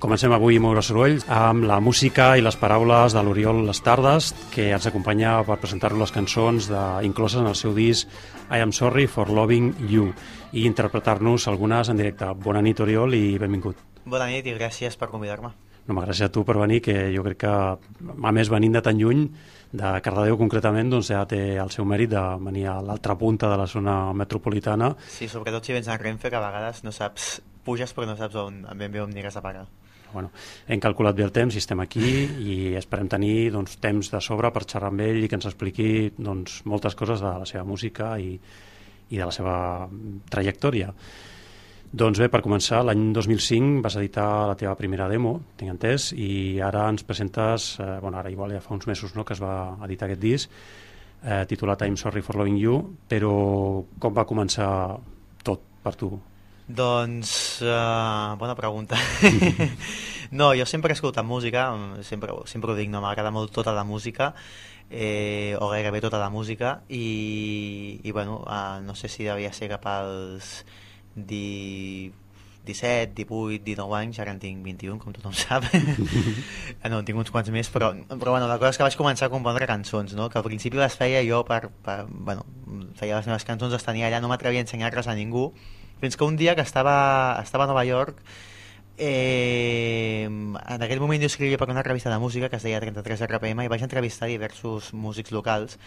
Comencem avui Moure Soroll amb la música i les paraules de l'Oriol Stardust, que ens acompanya per presentar-nos les cançons de, incloses en el seu disc I Am Sorry for Loving You i interpretar-nos algunes en directe. Bona nit, Oriol, i benvingut. Bona nit i gràcies per convidar-me. No, gràcies a tu per venir, que jo crec que, a més, venint de tan lluny, de Cardedeu concretament, doncs ja té el seu mèrit de venir a l'altra punta de la zona metropolitana. Sí, sobretot si vens a Renfe, que a vegades no saps, puges però no saps on, ben bé on aniràs a parar. Bueno, hem calculat bé el temps i estem aquí i esperem tenir doncs, temps de sobre per xerrar amb ell i que ens expliqui doncs, moltes coses de la seva música i, i de la seva trajectòria. Doncs bé, per començar, l'any 2005 vas editar la teva primera demo, tinc entès, i ara ens presentes, eh, bueno, ara igual ja fa uns mesos no, que es va editar aquest disc, eh, titulat I'm Sorry for Loving You, però com va començar tot per tu? Doncs, uh, bona pregunta. no, jo sempre he escoltat música, sempre, sempre ho dic, no m'agrada molt tota la música, eh, o gairebé tota la música, i, i bueno, uh, no sé si devia ser cap als 17, 18, 19 anys, ara en tinc 21, com tothom sap. no, en tinc uns quants més, però, però bueno, la cosa és que vaig començar a compondre cançons, no? que al principi les feia jo per, per bueno, feia les meves cançons, les tenia allà, no m'atrevia a ensenyar-les a ningú, fins que un dia que estava, estava a Nova York, eh, en aquell moment jo escrivia per una revista de música que es deia 33 RPM i vaig entrevistar diversos músics locals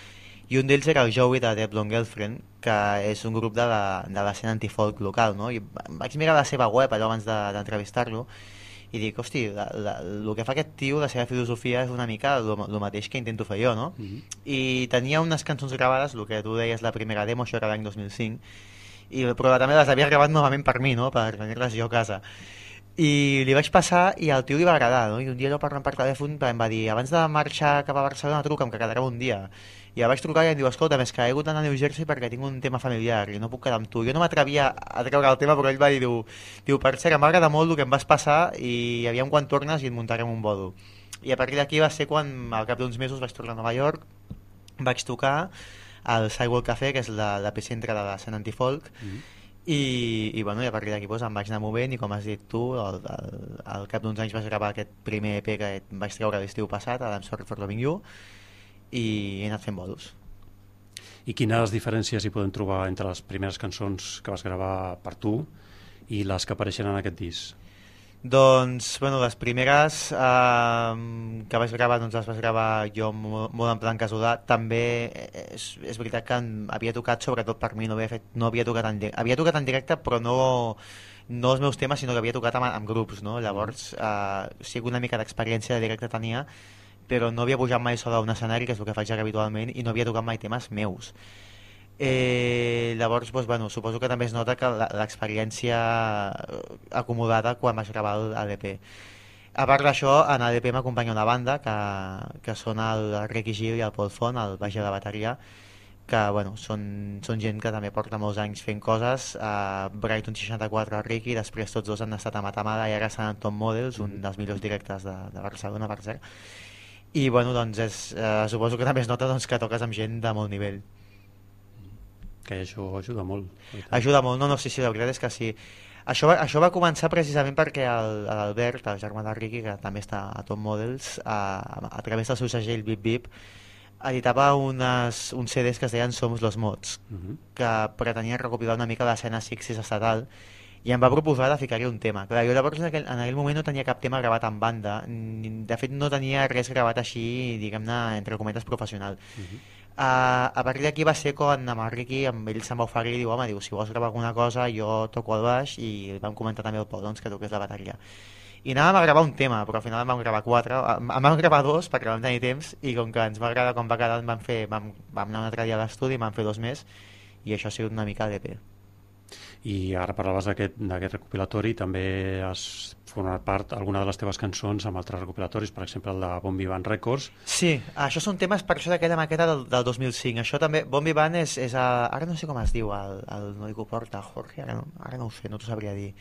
i un d'ells era el Joey de The Blonde Girlfriend, que és un grup de l'escena de antifolk local, no? I vaig mirar la seva web allò abans d'entrevistar-lo i dic, hosti, la, la, el que fa aquest tio, la seva filosofia és una mica el mateix que intento fer jo, no? Uh mhm. -huh. I tenia unes cançons gravades, el que tu deies la primera demo, això era l'any 2005, i, però també les havia gravat novament per mi, no? per tenir-les jo a casa i li vaig passar i al tio li va agradar no? i un dia allò parlant per telèfon em va dir abans de marxar cap a Barcelona truca'm que quedarà un dia i el vaig trucar i em diu, escolta, més que he hagut d'anar a New Jersey perquè tinc un tema familiar i no puc quedar amb tu. Jo no m'atrevia a treure el tema, però ell va dir, diu, diu per cert, m'agrada molt el que em vas passar i aviam quan tornes i et muntarem un bodo. I a partir d'aquí va ser quan, al cap d'uns mesos, vaig tornar a Nova York, vaig tocar al Sidewalk Café, que és l'epicentre de l'escena antifolk, mm -hmm. I, i, bueno, i a partir d'aquí doncs, em vaig anar movent i com has dit tu, al, al, al cap d'uns anys vaig gravar aquest primer EP que vaig treure l'estiu passat, a I'm Sorry for Loving You, i he anat fent bolos. I quines diferències hi podem trobar entre les primeres cançons que vas gravar per tu i les que apareixen en aquest disc? Doncs, bueno, les primeres eh, que vaig gravar, doncs les vaig gravar jo molt, molt en plan casolà. També és, és veritat que havia tocat sobretot per mi, no havia, fet, no havia tocat en directe. Havia tocat en directe, però no, no els meus temes, sinó que havia tocat amb, amb grups, no? Llavors, eh, sí que una mica d'experiència de directe tenia, però no havia pujat mai sobre un escenari, que és el que faig ara habitualment, i no havia tocat mai temes meus. Eh, llavors, doncs, bueno, suposo que també es nota que l'experiència acomodada quan vaig gravar l'EP. A part d'això, en l'EP m'acompanya una banda que, que són el Ricky Gil i el Paul Font, el baix de la bateria, que bueno, són, són gent que també porta molts anys fent coses. A Brighton 64 el Ricky, després tots dos han estat a Matamala i ara estan en Tom Models, un dels millors directes de, de Barcelona per cert. I bueno, doncs és, eh, suposo que també es nota doncs, que toques amb gent de molt nivell que això ajuda molt ajuda molt, no, no, sí, sí, la veritat és que sí això va, això va començar precisament perquè l'Albert, el germà de Ricky que també està a Top Models a, a través del seu segell Bip Bip editava unes, uns CDs que es deien Somos los Mods uh mhm. -huh. que pretenia recopilar una mica l'escena Sixis estatal i em va proposar de ficar-hi un tema. Clar, jo llavors en aquell, en aquell moment no tenia cap tema gravat en banda, de fet no tenia res gravat així, diguem-ne, entre cometes professional. Uh -huh. Uh, a partir d'aquí va ser quan el Ricky, amb ell se'm va oferir i diu, home, diu, si vols gravar alguna cosa jo toco el baix i vam comentar també el Pol, doncs, que toqués la bateria. I anàvem a gravar un tema, però al final vam gravar quatre, en vam gravar dos perquè vam tenir temps i com que ens va agradar com va quedar, vam, fer, vam, vam anar un altre dia a l'estudi, vam fer dos més i això ha sigut una mica d'EP i ara parlaves d'aquest recopilatori també has format part alguna de les teves cançons amb altres recopilatoris, per exemple el de Bon Vivant Records Sí, això són temes per això d'aquella maqueta del, del 2005 això també, Bon Vivant és, és a, ara no sé com es diu el, el noi que ho porta Jorge, ara no, ara no ho sé, no t'ho sabria dir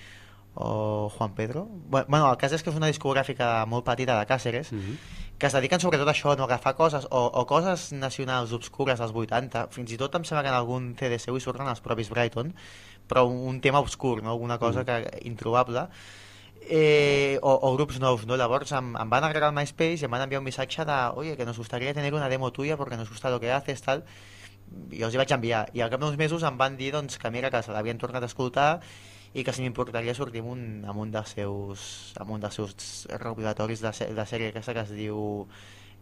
o Juan Pedro bueno, el cas és que és una discogràfica molt petita de Càceres mhm. -huh. que es dediquen sobretot a això, no? a agafar coses o, o coses nacionals obscures dels 80 fins i tot em sembla que en algun CD seu hi surten els propis Brighton però un, tema obscur, no? alguna cosa mm. que introbable eh, o, o grups nous, ¿no? Llavors em, em van agregar al MySpace i em van enviar un missatge de oye, que nos gustaría tener una demo tuya porque nos gusta lo que haces, tal i els hi vaig enviar i al cap d'uns mesos em van dir doncs, que mira que se l'havien tornat a escoltar i que si m'importaria sortir amb un, amb un dels seus amb un dels seus recopilatoris de, de sèrie aquesta que es diu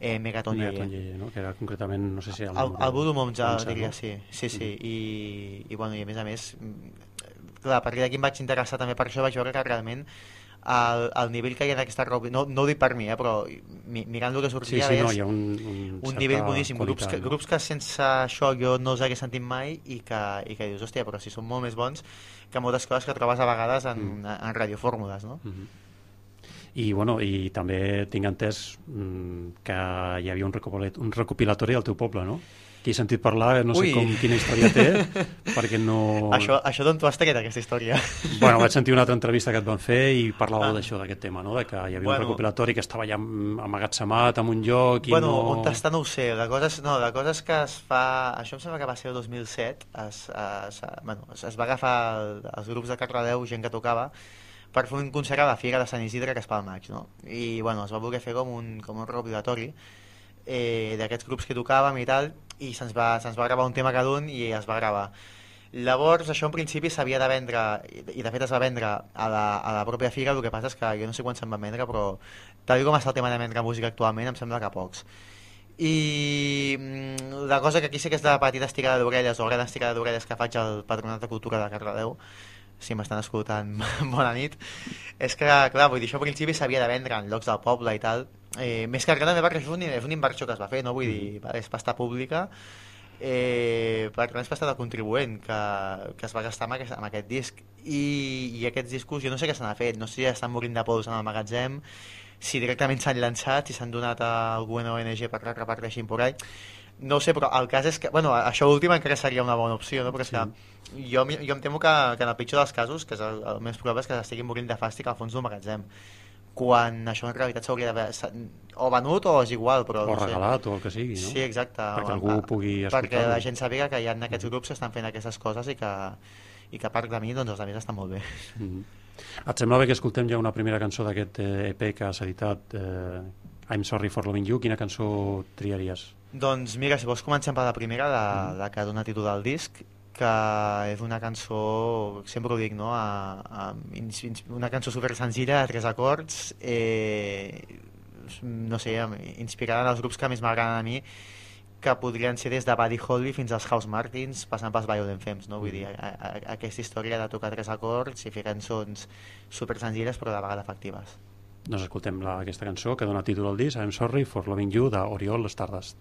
eh, Megaton, Megaton Yeye, no? que era concretament, no sé si... El, el, el Voodoo Moms, ja, diria, no? sí, sí, sí, mm -hmm. I, i, bueno, i a més a més, clar, a partir d'aquí em vaig interessar també per això, vaig veure que realment el, el nivell que hi ha en aquesta roba, no, no ho dic per mi, eh, però mi, mirant el que sortia sí, sí, no, hi ha un, un, un nivell boníssim, grups que, grups que sense això jo no els hagués sentit mai i que, i que dius, hòstia, però si són molt més bons que moltes coses que trobes a vegades en, mm. en radiofórmules, no? Mm -hmm. I, bueno, i també tinc entès mm, que hi havia un, un recopilatori al teu poble, no? que he sentit parlar, no Ui. sé com, quina història té, perquè no... Això, això d'on tu has tret, aquesta història? Bueno, vaig sentir una altra entrevista que et van fer i parlava ah. d'això, d'aquest tema, no? de que hi havia bueno. un recopilatori que estava ja amagatzemat en un lloc i bueno, no... Bueno, on està no ho sé, la cosa, és, no, la cosa és que es fa... Això em sembla que va ser el 2007, es, es, bueno, es, es va agafar el, els grups de Cardedeu, gent que tocava, per fer un concert a la Fira de Sant Isidre que es fa al maig, no? I bueno, es va voler fer com un, com un recopilatori eh, d'aquests grups que tocàvem i tal, i se'ns va, se va gravar un tema cada un i es va gravar. Llavors, això en principi s'havia de vendre, i de fet es va vendre a la, a la pròpia fira, el que passa és que jo no sé quan se'n va vendre, però tal com està el tema de vendre música actualment, em sembla que pocs. I mm, la cosa que aquí sí que és la petita estirada d'orelles o gran estirada d'orelles que faig al Patronat de Cultura de Cardedeu, si m'estan escoltant, bona nit, és que, clar, vull dir, això al principi s'havia de vendre en llocs del poble i tal, eh, més que Gran Barri és, un, és una inversió que es va fer, no? vull dir, mm. és pasta pública, eh, per tant és pasta de contribuent que, que es va gastar amb aquest, amb aquest disc I, i aquests discos jo no sé què se n'ha fet no sé si estan morint de pols en el magatzem si directament s'han llançat si s'han donat a alguna ONG per que reparteixin por ahí no sé, però el cas és que, bueno, això últim encara seria una bona opció, no? Perquè sí. que jo, jo em temo que, que en el pitjor dels casos, que és el, el més probable és que s'estiguin morint de fàstic al fons d'un magatzem quan això en realitat s'hauria d'haver o venut o és igual però o no regalat sé. o el que sigui no? sí, exacte perquè algú ho pugui escoltar perquè la gent sàpiga que hi ha aquests mm-hmm. grups que estan fent aquestes coses i que, i que a part de mi doncs els altres estan molt bé mm -hmm. et sembla bé que escoltem ja una primera cançó d'aquest EP eh, e que has editat eh, I'm Sorry for Loving You quina cançó triaries? Doncs mira, si vols comencem per la primera, la, mm. la que dona títol al disc, que és una cançó, sempre ho dic, no? A, a, una cançó super senzilla, de tres acords, eh, no sé, inspirada en els grups que més m'agraden a mi, que podrien ser des de Buddy Holly fins als House Martins, passant pels Violent Femmes, no? Vull dir, mm. a, a, aquesta història de tocar tres acords i fer cançons super senzilles però de vegades efectives. Doncs escoltem la, aquesta cançó que dona títol al disc, I'm Sorry for Loving You, d'Oriol Stardust.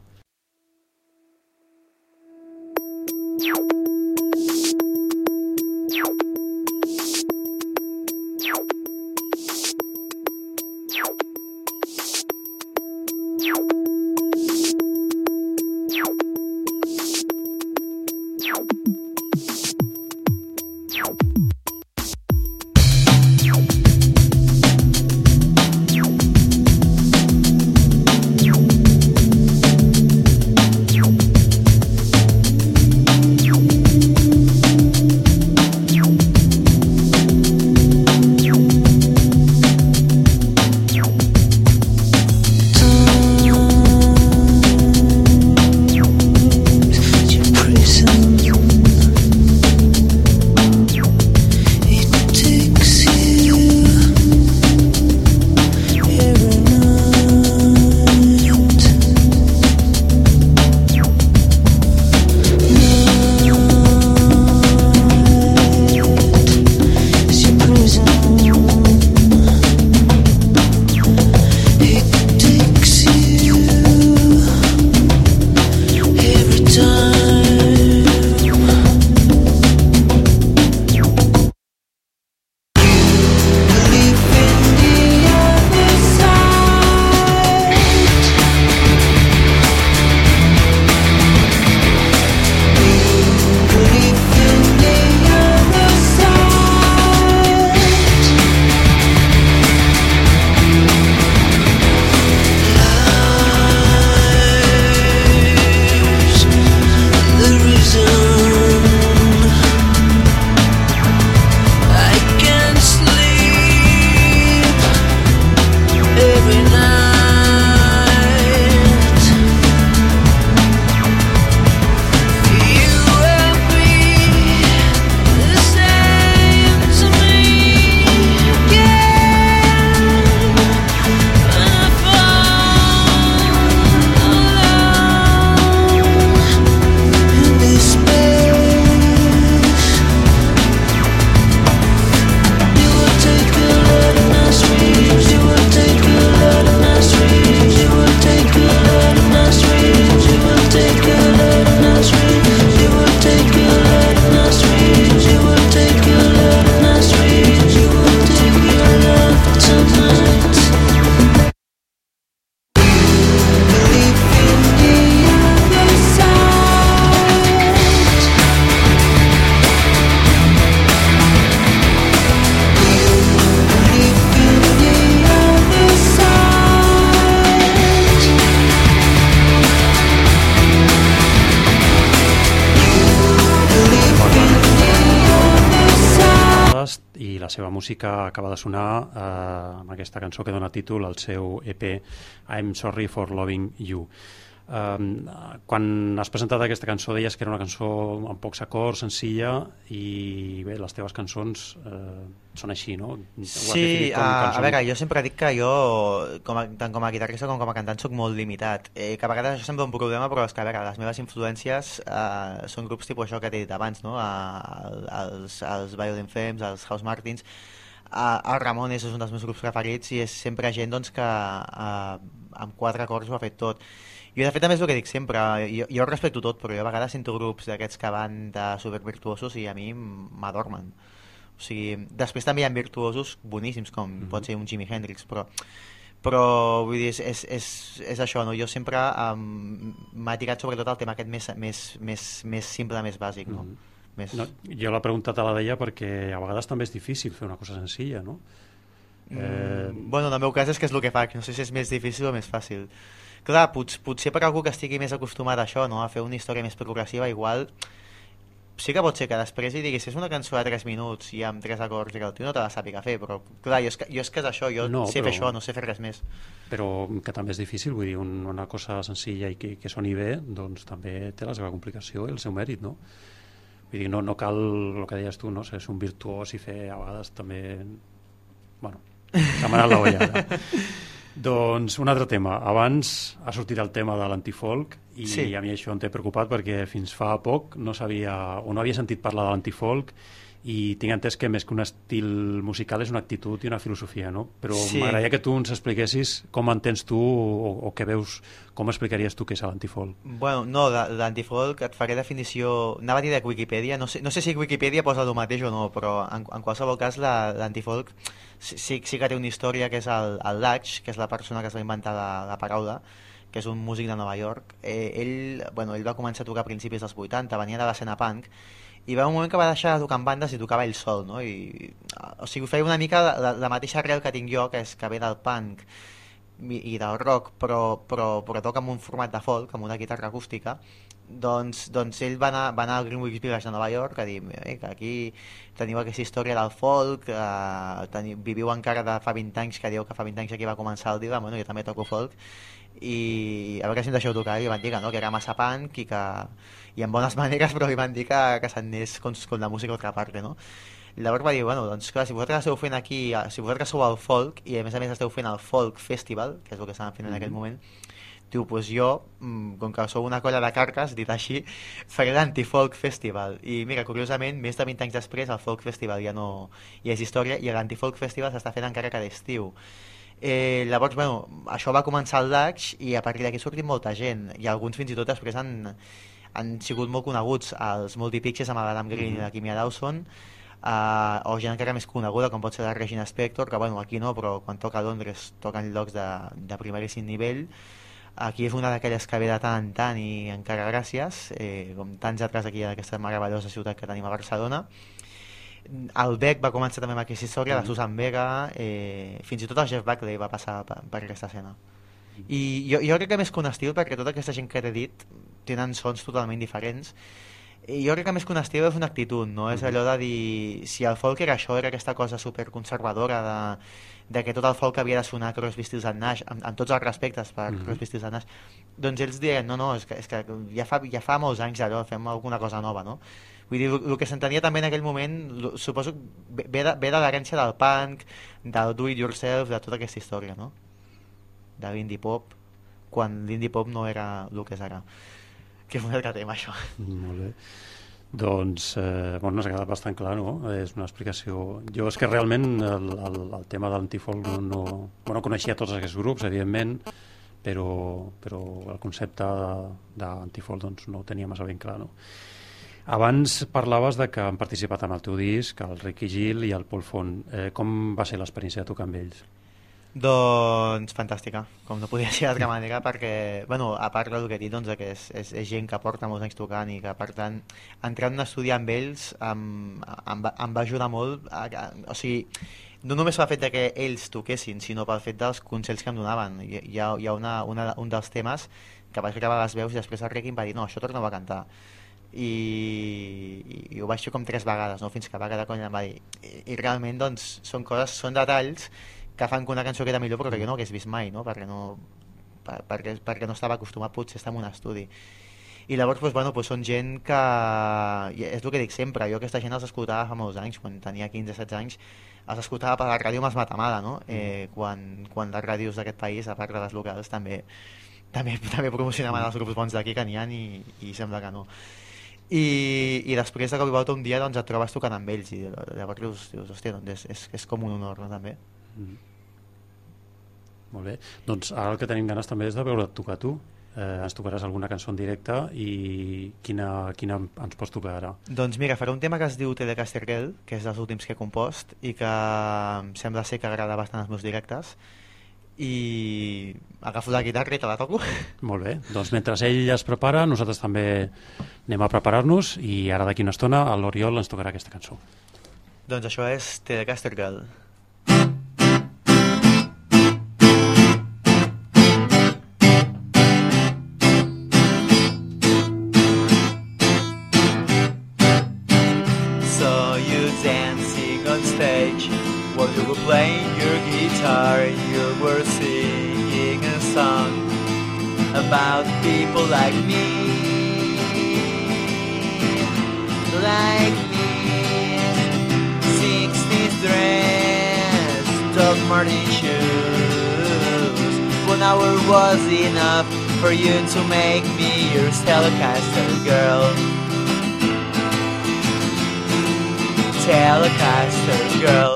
Música acaba de sonar eh, amb aquesta cançó que dona títol al seu EP I'm Sorry for Loving You. Um, quan has presentat aquesta cançó deies que era una cançó amb pocs acords, senzilla i bé, les teves cançons uh, són així, no? Sí, a, a veure, jo sempre dic que jo com a, tant com a guitarrista com com a cantant sóc molt limitat eh, que a vegades això sembla un problema però és que a veure, les meves influències uh, són grups tipus això que t'he dit abans no? Uh, els, els Violin Femmes, els House Martins uh, el Ramones és un dels meus grups preferits i és sempre gent doncs, que uh, amb quatre acords ho ha fet tot jo de fet també és el que dic sempre, jo, jo respecto tot, però jo a vegades sento grups d'aquests que van de supervirtuosos i a mi m'adormen. O sigui, després també hi ha virtuosos boníssims, com mm -hmm. pot ser un Jimi Hendrix, però però vull dir, és, és, és, és això, no? jo sempre um, m'ha tirat sobretot el tema aquest més, més, més, més simple, més bàsic no? Mm -hmm. Més... no jo la pregunta te la deia perquè a vegades també és difícil fer una cosa senzilla no? Mm, eh... bueno, en el meu cas és que és el que faig no sé si és més difícil o més fàcil clar, pot, potser per algú que estigui més acostumat a això, no? a fer una història més progressiva, igual sí que pot ser que després hi diguis és una cançó de 3 minuts i amb 3 acords i que el tio no te la sàpiga fer però clar, jo és que, jo és, que és això, jo no, sé però, fer això no sé fer res més però que també és difícil, vull dir, un, una cosa senzilla i que, que soni bé, doncs també té la seva complicació i el seu mèrit, no? Vull dir, no, no cal el que deies tu, no? Ser un virtuós i fer a vegades també bueno, demanar la olla Doncs un altre tema. Abans ha sortit el tema de l'antifolk i sí. a mi això em té preocupat perquè fins fa poc no sabia o no havia sentit parlar de l'antifolk i tinc entès que més que un estil musical és una actitud i una filosofia, no? Però sí. m'agradaria que tu ens expliquessis com entens tu o, o què veus, com explicaries tu què és l'antifolk. Bueno, no, l'antifolk et faré definició... Anava a dir de Wikipedia, no sé, no sé si Wikipedia posa el mateix o no, però en, en qualsevol cas l'antifolk sí, sí, sí que té una història que és el, el Latch, que és la persona que es va inventar la, la paraula, que és un músic de Nova York. Eh, ell, bueno, ell va començar a tocar a principis dels 80, venia de l'escena punk, i va un moment que va deixar de tocar en bandes i tocava ell sol, no? I, o sigui, feia una mica la, la mateixa arrel que tinc jo, que és que ve del punk i, i del rock, però, però, però toca amb un format de folk, amb una guitarra acústica, doncs, doncs ell va anar, va anar al Greenwich Village de Nova York a dir eh, que aquí teniu aquesta història del folk, eh, teniu, viviu encara de fa 20 anys, que diu que fa 20 anys aquí va començar el dia, bueno, jo també toco folk, i a veure si em deixeu tocar, i van dir que no, que era massa punk i que i amb bones maneres, però li van dir que, que s'anés con, con la música a altra part, no? I llavors va dir, bueno, doncs clar, si vosaltres esteu fent aquí, si vosaltres sou el folk, i a més a més esteu fent el folk festival, que és el que estaven fent mm -hmm. en aquell mm-hmm. moment, diu, pues jo, mm, com que sou una colla de carques, dit així, faré l'Antifolk Festival. I mira, curiosament, més de 20 anys després, el Folk Festival ja no hi és història, i l'Antifolk Festival s'està fent encara cada estiu. Eh, llavors, bueno, això va començar al Dax i a partir d'aquí ha sortit molta gent i alguns fins i tot després han, han sigut molt coneguts. Els Multipixes amb l'Adam Green mm -hmm. i la Kimia Dawson uh, o gent encara més coneguda com pot ser la Regina Spector que bueno, aquí no, però quan toca a Londres toquen llocs de, de primeríssim nivell. Aquí és una d'aquelles que ve de tant en tant i encara gràcies eh, com tants altres aquí en aquesta meravellosa ciutat que tenim a Barcelona el Beck va començar també amb aquesta història, mm la Susan Vega eh, fins i tot el Jeff Buckley va passar per, per aquesta escena i jo, jo crec que més que un estil perquè tota aquesta gent que t'he dit tenen sons totalment diferents i jo crec que més que un estil és una actitud, no? És allò de dir, si el folk era això, era aquesta cosa superconservadora de, de que tot el folk havia de sonar Crosby, Stills and Nash, amb, amb tots els respectes per mm -hmm. Crosby, Stills and Nash, doncs ells diuen, no, no, és que, és que ja, fa, ja fa molts anys allò, fem alguna cosa nova, no? Vull dir, el que s'entenia també en aquell moment, suposo, ve de, ve de l'herència del punk, del do-it-yourself, de tota aquesta història, no? De l'indie pop, quan l'indie pop no era el que és ara que model que tema, això. Molt bé. Doncs, eh, bueno, ens ha quedat bastant clar, no? És una explicació... Jo és que realment el, el, el tema de l'antifolk no, no... Bueno, coneixia tots aquests grups, evidentment, però, però el concepte d'antifolk doncs, no ho tenia massa ben clar, no? Abans parlaves de que han participat en el teu disc, el Ricky Gil i el Pol Font. Eh, com va ser l'experiència de tocar amb ells? Doncs fantàstica, com no podia ser d'altra manera, perquè, bueno, a part del que he dit, doncs, que és, és, és gent que porta molts anys tocant i que, per tant, entrar en un estudi amb ells em, em, em va ajudar molt, a, a, o sigui, no només pel fet de que ells toquessin, sinó pel fet dels consells que em donaven. Hi, hi ha, hi ha una, una, un dels temes que vaig gravar les veus i després el Ricky em va dir no, això torna a cantar i, i, i ho vaig fer com tres vegades, no? fins que va quedar quan em va dir. I, I realment doncs, són coses, són detalls que fan que una cançó queda millor però que jo no hagués vist mai, no? perquè, no, per, perquè, perquè no estava acostumat potser a estar en un estudi. I llavors, doncs, bueno, doncs són gent que... És el que dic sempre, jo aquesta gent els escoltava fa molts anys, quan tenia 15-16 anys, els escoltava per la ràdio més matamada, no? Eh, quan, quan les ràdios d'aquest país, a part de les locals, també, també, també promocionaven els grups bons d'aquí que n'hi ha i, i sembla que no. I, i després de que Bauta un dia doncs, et trobes tocant amb ells i llavors dius, dius hòstia, doncs és, és, és com un honor no, també. Mm. Molt bé, doncs ara el que tenim ganes també és de veure tocar tu. Eh, ens tocaràs alguna cançó en directe i quina, quina ens pots tocar ara? Doncs mira, faré un tema que es diu Telecaster Girl, que és dels últims que he compost i que sembla ser que agrada bastant als meus directes i agafo la guitarra i te la toco. Molt bé, doncs mentre ell es prepara, nosaltres també anem a preparar-nos i ara d'aquí una estona l'Oriol ens tocarà aquesta cançó. Doncs això és Telecaster Girl. Playing your guitar you were singing a song about people like me. Like me. 60s dress Doc Martin shoes. One hour was enough for you to make me your Telecaster girl. Telecaster girl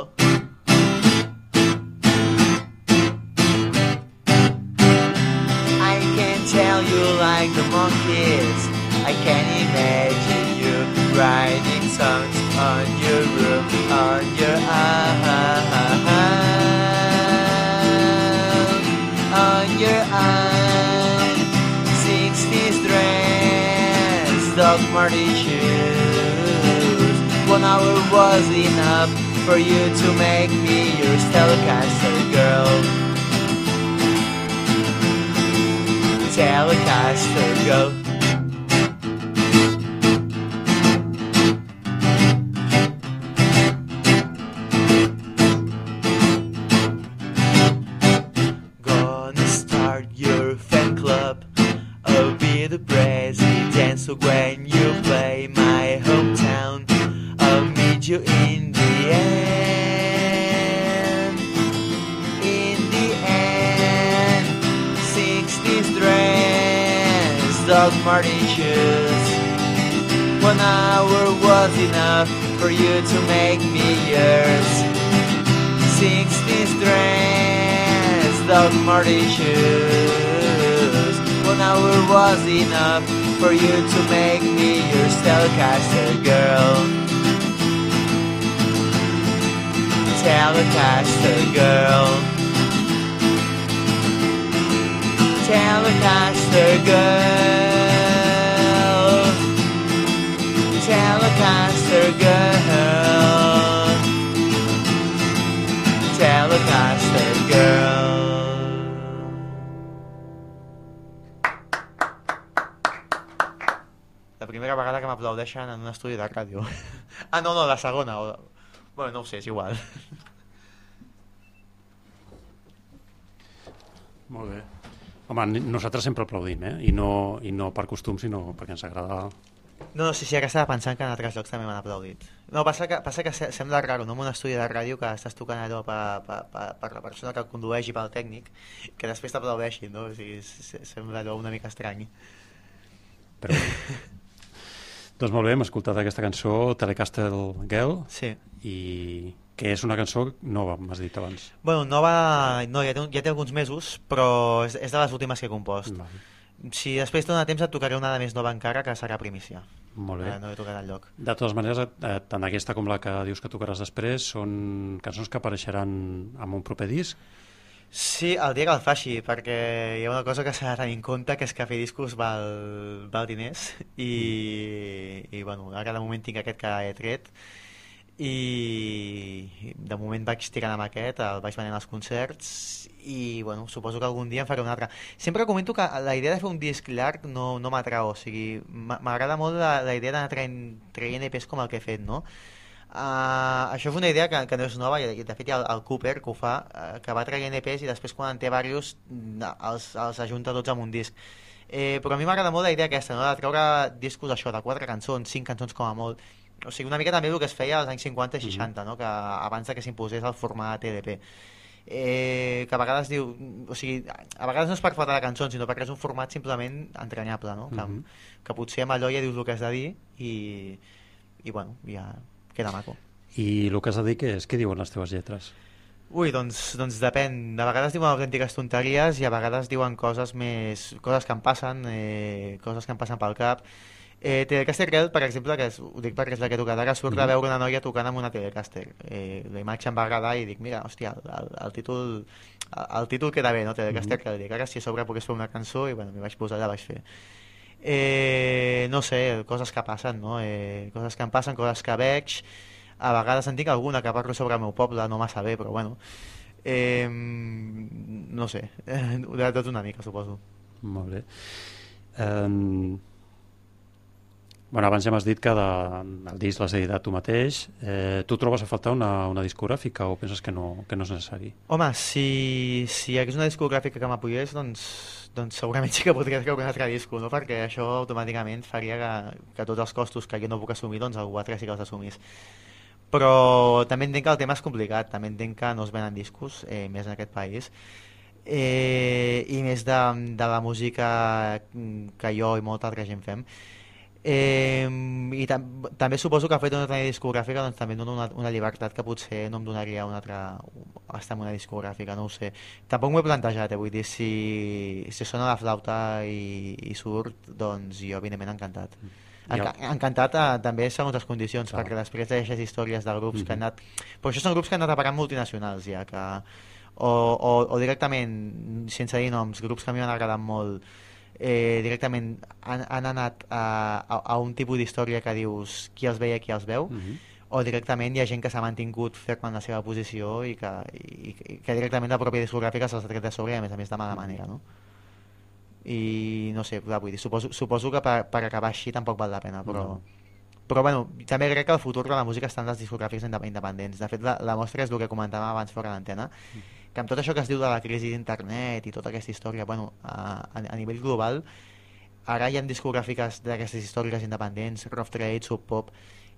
Martin shoes One hour was enough for you to make me your Telecaster girl Telecaster go. One hour was enough for you to make me your Telecaster girl. Telecaster girl. Telecaster girl. M'aplaudeixen en un estudi de ràdio. ah, no, no, la segona. O... Bueno, no ho sé, és igual. Molt bé. Home, nosaltres sempre aplaudim, eh? I no, I no per costum, sinó perquè ens agrada... No, no, sí, sí, ara estava pensant que en altres llocs també m'han aplaudit. No, passa que, passa que se- sembla raro, no? En un estudi de ràdio que estàs tocant allò per, per, per, per la persona que el condueix i pel tècnic, que després t'aplaudeixin, no? O sigui, se- sembla allò una mica estrany. Però... doncs molt bé, hem escoltat aquesta cançó Telecaster Girl Sí. i que és una cançó nova, m'has dit abans. Bueno, nova... No, ja té, ja té alguns mesos, però és, és de les últimes que he compost. Val. Si després dona temps et tocaré una de més nova encara, que serà primícia. Molt bé. Eh, no he tocat enlloc. De totes maneres, eh, tant aquesta com la que dius que tocaràs després són cançons que apareixeran en un proper disc. Sí, el dia que el faci, perquè hi ha una cosa que s'ha de tenir en compte, que és que fer discos val, val diners, i, i bueno, ara de moment tinc aquest que he tret, i de moment vaig tirant amb aquest, el vaig venent als concerts i bueno, suposo que algun dia en faré un altre. Sempre comento que la idea de fer un disc llarg no, no m'atrau, o sigui, m'agrada molt la, la idea d'anar traient, traient EPs com el que he fet, no? Uh, això és una idea que, que no és nova i de fet hi ha el, el Cooper que ho fa uh, que va traient EPs i després quan en té diversos els, els ajunta tots amb un disc eh, però a mi m'agrada molt la idea aquesta no? de treure discos això de quatre cançons, cinc cançons com a molt o sigui, una mica també el que es feia als anys 50 i 60, mm -hmm. no? que abans de que s'imposés el format EDP. Eh, que a vegades diu o sigui, a vegades no és per falta de cançons sinó perquè és un format simplement entranyable no? que, mm -hmm. que potser amb allò ja dius el que has de dir i, i bueno, ja queda maco i el que has de dir què és? Què diuen les teves lletres? Ui, doncs, doncs depèn. De vegades diuen autèntiques tonteries i a vegades diuen coses més... coses que em passen, eh, coses que em passen pel cap Eh, Telecaster Girl, per exemple, que és, ho dic perquè és la que he tocat ara, surt de veure una noia tocant amb una Telecaster. Eh, la imatge em va agradar i dic, mira, hòstia, el, el, títol el, el títol queda bé, no? Telecaster mm -hmm. Girl. Dic, ara si a sobre pogués fer una cançó i bueno, m'hi vaig posar, la vaig fer. Eh, no sé, coses que passen, no? Eh, coses que em passen, coses que veig. A vegades en tinc alguna que parlo sobre el meu poble, no massa bé, però bueno. Eh, no sé, de tot una mica, suposo. Molt bé. Um, Bueno, abans ja m'has dit que de, el disc l'has editat tu mateix. Eh, tu trobes a faltar una, una discogràfica o penses que no, que no és necessari? Home, si, si hi hagués una discogràfica que m'apoyés, doncs, doncs segurament sí que podria treure un altre disco, no? perquè això automàticament faria que, que tots els costos que jo no puc assumir, doncs algú altre sí que els assumís. Però també entenc que el tema és complicat, també entenc que no es venen discos, eh, més en aquest país, eh, i més de, de la música que jo i molta altra gent fem, Eh, i tam també suposo que ha fet una altra discogràfica doncs també dona una, una llibertat que potser no em donaria una altra estar en una discogràfica, no ho sé tampoc m'ho he plantejat, eh? vull dir si, si sona la flauta i, i surt doncs jo evidentment encantat Enca encantat eh, també segons les condicions Clar. perquè després d'aquestes històries de grups mm -hmm. que han anat però això són grups que han anat a multinacionals ja que, o, o, o directament sense dir noms, grups que a mi m'han agradat molt eh, directament han, han anat a, a, a un tipus d'història que dius qui els veia, qui els veu, uh mhm. -huh. o directament hi ha gent que s'ha mantingut ferma en la seva posició i que, i, i que directament la pròpia discogràfica se'ls ha tret de sobre, a més a més de mala manera, no? I no sé, vull dir, suposo, suposo que per, per acabar així tampoc val la pena, però... No. Però bueno, també crec que el futur de la música està en les discogràfiques independents. De fet, la, la mostra és el que comentàvem abans fora l'antena, mm que amb tot això que es diu de la crisi d'internet i tota aquesta història, bueno, a, a nivell global, ara hi ha discogràfiques d'aquestes històriques independents, Rough Trade, Sub Pop,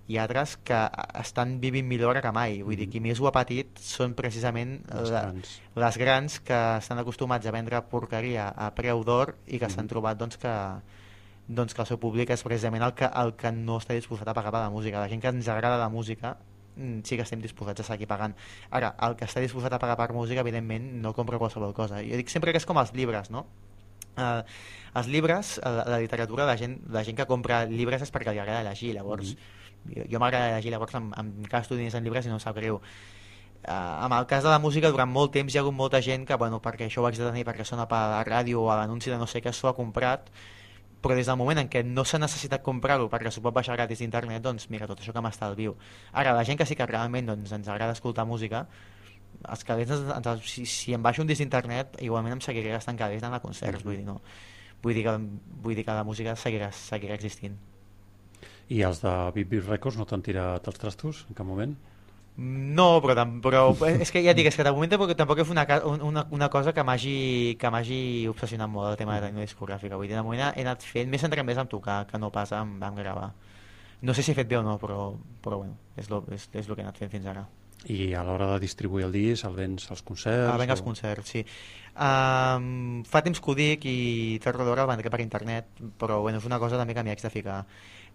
i altres que estan vivint millor que mai. Vull dir, mm. qui més ho ha patit són precisament les, la, grans. les grans que estan acostumats a vendre porqueria a preu d'or i que mm. s'han trobat doncs, que, doncs, que el seu públic és precisament el que, el que no està disposat a pagar per la música. La gent que ens agrada la música sí que estem disposats a seguir pagant. Ara, el que està disposat a pagar per música, evidentment, no compra qualsevol cosa. Jo dic sempre que és com els llibres, no? Uh, els llibres, uh, la literatura, la gent, la gent que compra llibres és perquè li agrada llegir, llavors mm -hmm. jo, jo m'agrada llegir, llavors em, em gasto diners en llibres i no em sap greu. Uh, amb el cas de la música, durant molt temps hi ha hagut molta gent que, bueno, perquè això ho haig de tenir perquè sona per la ràdio o a l'anunci de no sé què, s'ho ha comprat però des del moment en què no s'ha necessitat comprar-ho perquè s'ho pot baixar gratis d'internet, doncs mira, tot això que m'estalvio. Ara, la gent que sí que realment doncs, ens agrada escoltar música, els calés, ens, ens, si, si em baixo un disc d'internet, igualment em seguiré gastant calés d'anar a concerts, vull dir, no? Vull dir, que, vull dir que la música seguirà, seguirà existint. I els de Beat Beat Records no t'han tirat els trastos en cap moment? No, però, però és que ja dic, és que de moment tampoc, tampoc és una, una, una cosa que m'hagi obsessionat molt el tema de la discogràfica. Vull dir, de moment he anat fent, m'he centrat més en tocar que no pas en, en gravar. No sé si he fet bé o no, però, però bueno, és el que he anat fent fins ara. I a l'hora de distribuir el disc, el vens als concerts? Ah, venc als o... concerts, sí. Um, fa temps que ho dic i tot d'hora el vendré per internet, però bueno, és una cosa també que m'hi haig de ficar.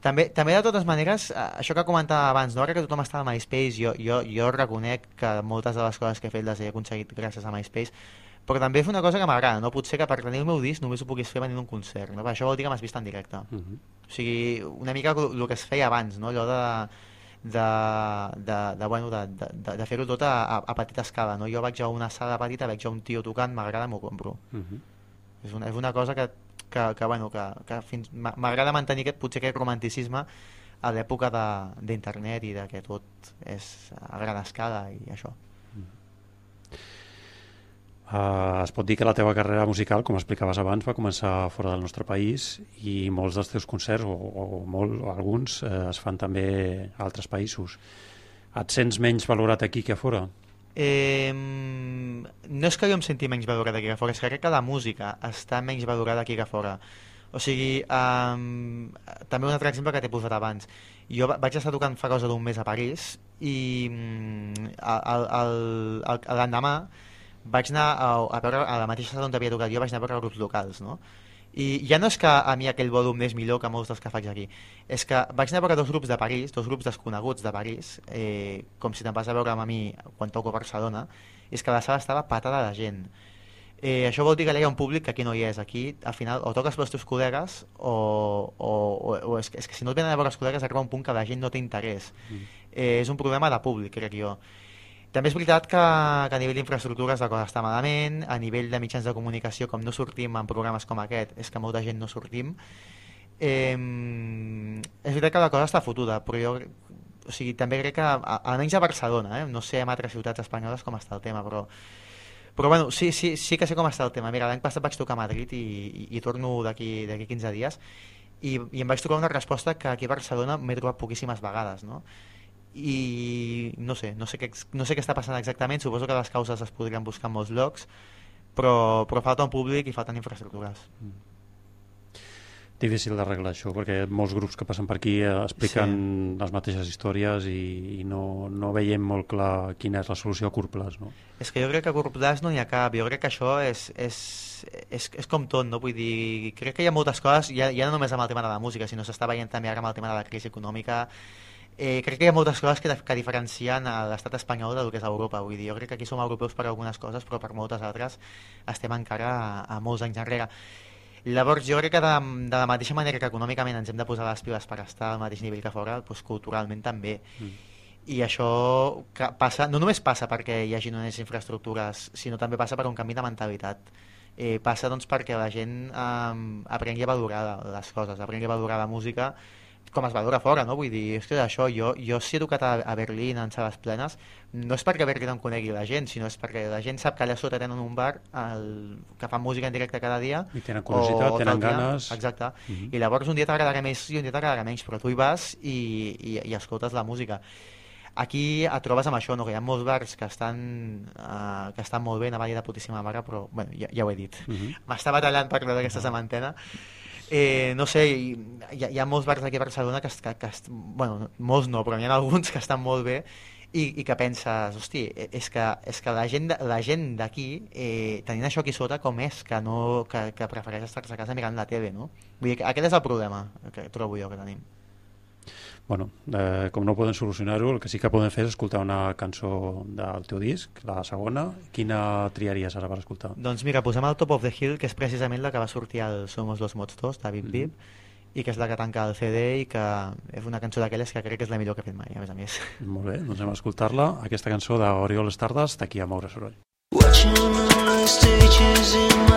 També, també de totes maneres, eh, això que comentava abans, no? ara que tothom està a MySpace, jo, jo, jo reconec que moltes de les coses que he fet les he aconseguit gràcies a MySpace, però també és una cosa que m'agrada, no? potser que per tenir el meu disc només ho puguis fer venint un concert, no? això vol dir que m'has vist en directe. Uh mhm. -huh. O sigui, una mica el que es feia abans, no? allò de, de, de, de, bueno, de, de, de fer-ho tot a, a, petita escala. No? Jo vaig a una sala petita, veig a un tio tocant, m'agrada, m'ho compro. Uh mhm. -huh. és, una, és una cosa que que, que, bueno, que, que fins m'agrada mantenir aquest, potser aquest romanticisme a l'època de- d'internet i de que tot és a gran escala i això. Uh, es pot dir que la teva carrera musical, com explicaves abans, va començar fora del nostre país i molts dels teus concerts, o, o, molt, o alguns, eh, es fan també a altres països. Et sents menys valorat aquí que a fora? Eh, no és que jo em senti menys valorada aquí que fora, és que crec que la música està menys valorada aquí que fora. O sigui, um, també un altre exemple que t'he posat abans. Jo va- vaig estar tocant fa cosa d'un mes a París i el- l'endemà vaig anar a, a veure a la mateixa sala on havia tocat jo, vaig anar a veure grups locals, no? I ja no és que a mi aquell volum és millor que molts dels que faig aquí, és que vaig anar a veure dos grups de París, dos grups desconeguts de París, eh, com si te'n vas a veure amb a mi quan toco a Barcelona, és que la sala estava patada de gent. Eh, això vol dir que hi ha un públic que aquí no hi és. Aquí, al final, o toques pels teus col·legues o, o, o, o és, que, és que si no et venen a veure els col·legues arriba un punt que la gent no té interès. Mm. Eh, és un problema de públic, crec jo. També és veritat que, que a nivell d'infraestructures la cosa està malament, a nivell de mitjans de comunicació, com no sortim en programes com aquest, és que molta gent no sortim. Eh, és veritat que la cosa està fotuda, però jo o sigui, també crec que, a- almenys a Barcelona, eh? no sé en altres ciutats espanyoles com està el tema, però, però bueno, sí, sí, sí que sé com està el tema. Mira, l'any passat vaig tocar a Madrid i, i, i torno d'aquí d'aquí 15 dies i, i em vaig trobar una resposta que aquí a Barcelona m'he trobat poquíssimes vegades, no? I no sé, no sé, què, no sé què està passant exactament, suposo que les causes es podrien buscar en molts llocs, però, però falta un públic i falten infraestructures. Difícil d'arreglar això, perquè molts grups que passen per aquí eh, expliquen sí. les mateixes històries i, i no, no veiem molt clar quina és la solució a curt plaç, no? És que jo crec que a curt plaç no n'hi ha cap, jo crec que això és, és, és, és com tot, no? Vull dir, crec que hi ha moltes coses, ja, ja no només amb el tema de la música, sinó s'està veient també ara amb el tema de la crisi econòmica, eh, crec que hi ha moltes coses que, que diferencien a l'estat espanyol del que és Europa, vull dir, jo crec que aquí som europeus per algunes coses, però per moltes altres estem encara a, a molts anys enrere. Llavors jo crec que de, de la mateixa manera que econòmicament ens hem de posar les piles per estar al mateix nivell que fora, doncs culturalment també. Mm. I això que passa, no només passa perquè hi hagi unes infraestructures, sinó també passa per un canvi de mentalitat. Eh, passa doncs perquè la gent eh, aprengui a valorar les coses, aprengui a valorar la música com es valora fora, no? Vull dir, és que això, jo, jo si he tocat a, a Berlín en sales plenes, no és perquè a Berlín em conegui la gent, sinó és perquè la gent sap que allà sota tenen un bar el, que fan música en directe cada dia. I tenen curiositat, o tenen tal dia. ganes. Exacte. Mhm. I llavors un dia t'agradarà més i un dia t'agradarà menys, però tu hi vas i, i, i escoltes la música. Aquí et trobes amb això, no? que hi ha molts bars que estan, uh, que estan molt bé, anava a dir de putíssima mare, però bueno, ja, ja ho he dit. Mhm. M'estava tallant per veure aquestes amb antena. Eh, no sé, hi, hi, ha, molts bars aquí a Barcelona que, que, que bueno, molts no, però n'hi ha alguns que estan molt bé i, i que penses, hosti, eh, és que, és que la gent, la gent d'aquí, eh, tenint això aquí sota, com és que, no, que, que prefereix estar-se a casa mirant la tele, no? Vull dir que aquest és el problema que trobo jo que tenim. Bueno, eh, com no poden solucionar-ho, el que sí que poden fer és escoltar una cançó del teu disc, la segona. Quina triaries ara per escoltar? Doncs mira, posem el Top of the Hill, que és precisament la que va sortir al Somos los Mods 2, de Bip. Bip, i que és la que tanca el CD i que és una cançó d'aquelles que crec que és la millor que he fet mai, a més a més. Molt bé, doncs anem a escoltar-la. Aquesta cançó d'Oriol Stardust, aquí a Moure Soroll. Watching all the stages in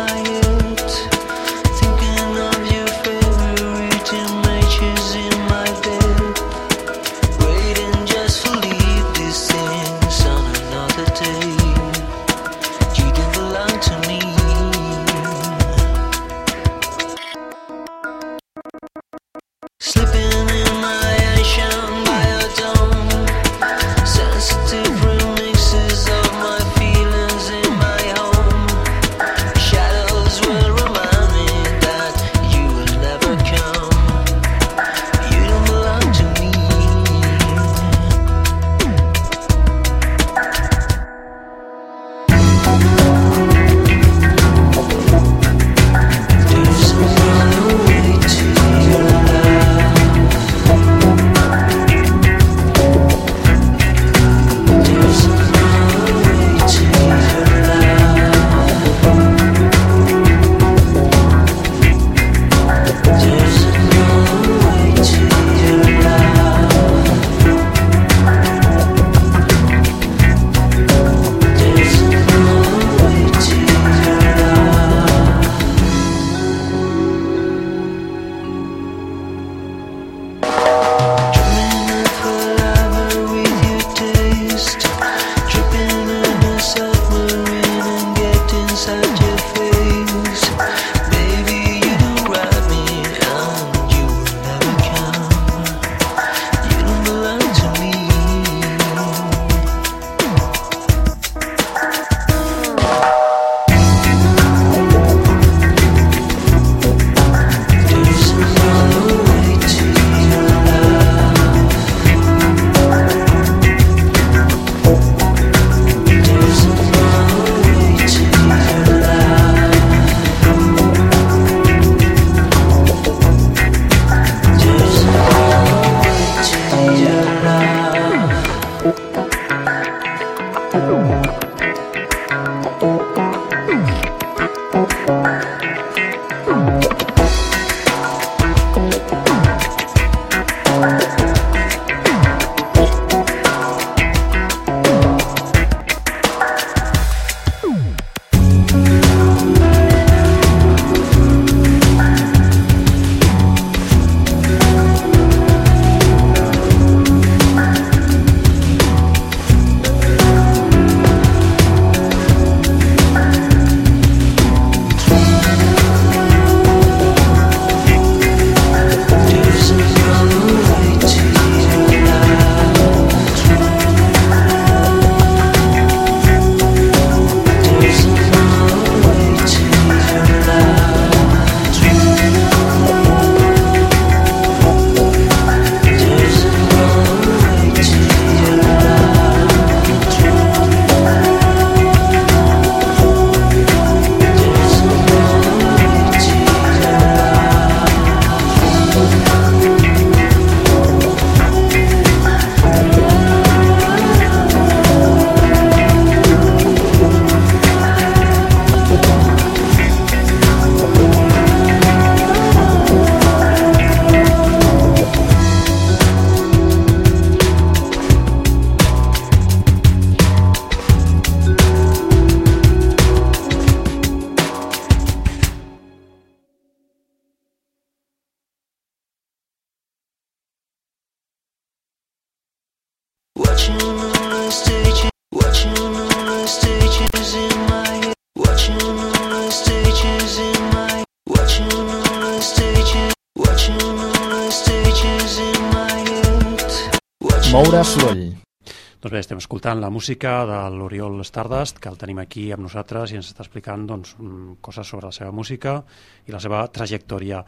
bé, estem escoltant la música de l'Oriol Stardust, que el tenim aquí amb nosaltres i ens està explicant doncs, mm, coses sobre la seva música i la seva trajectòria.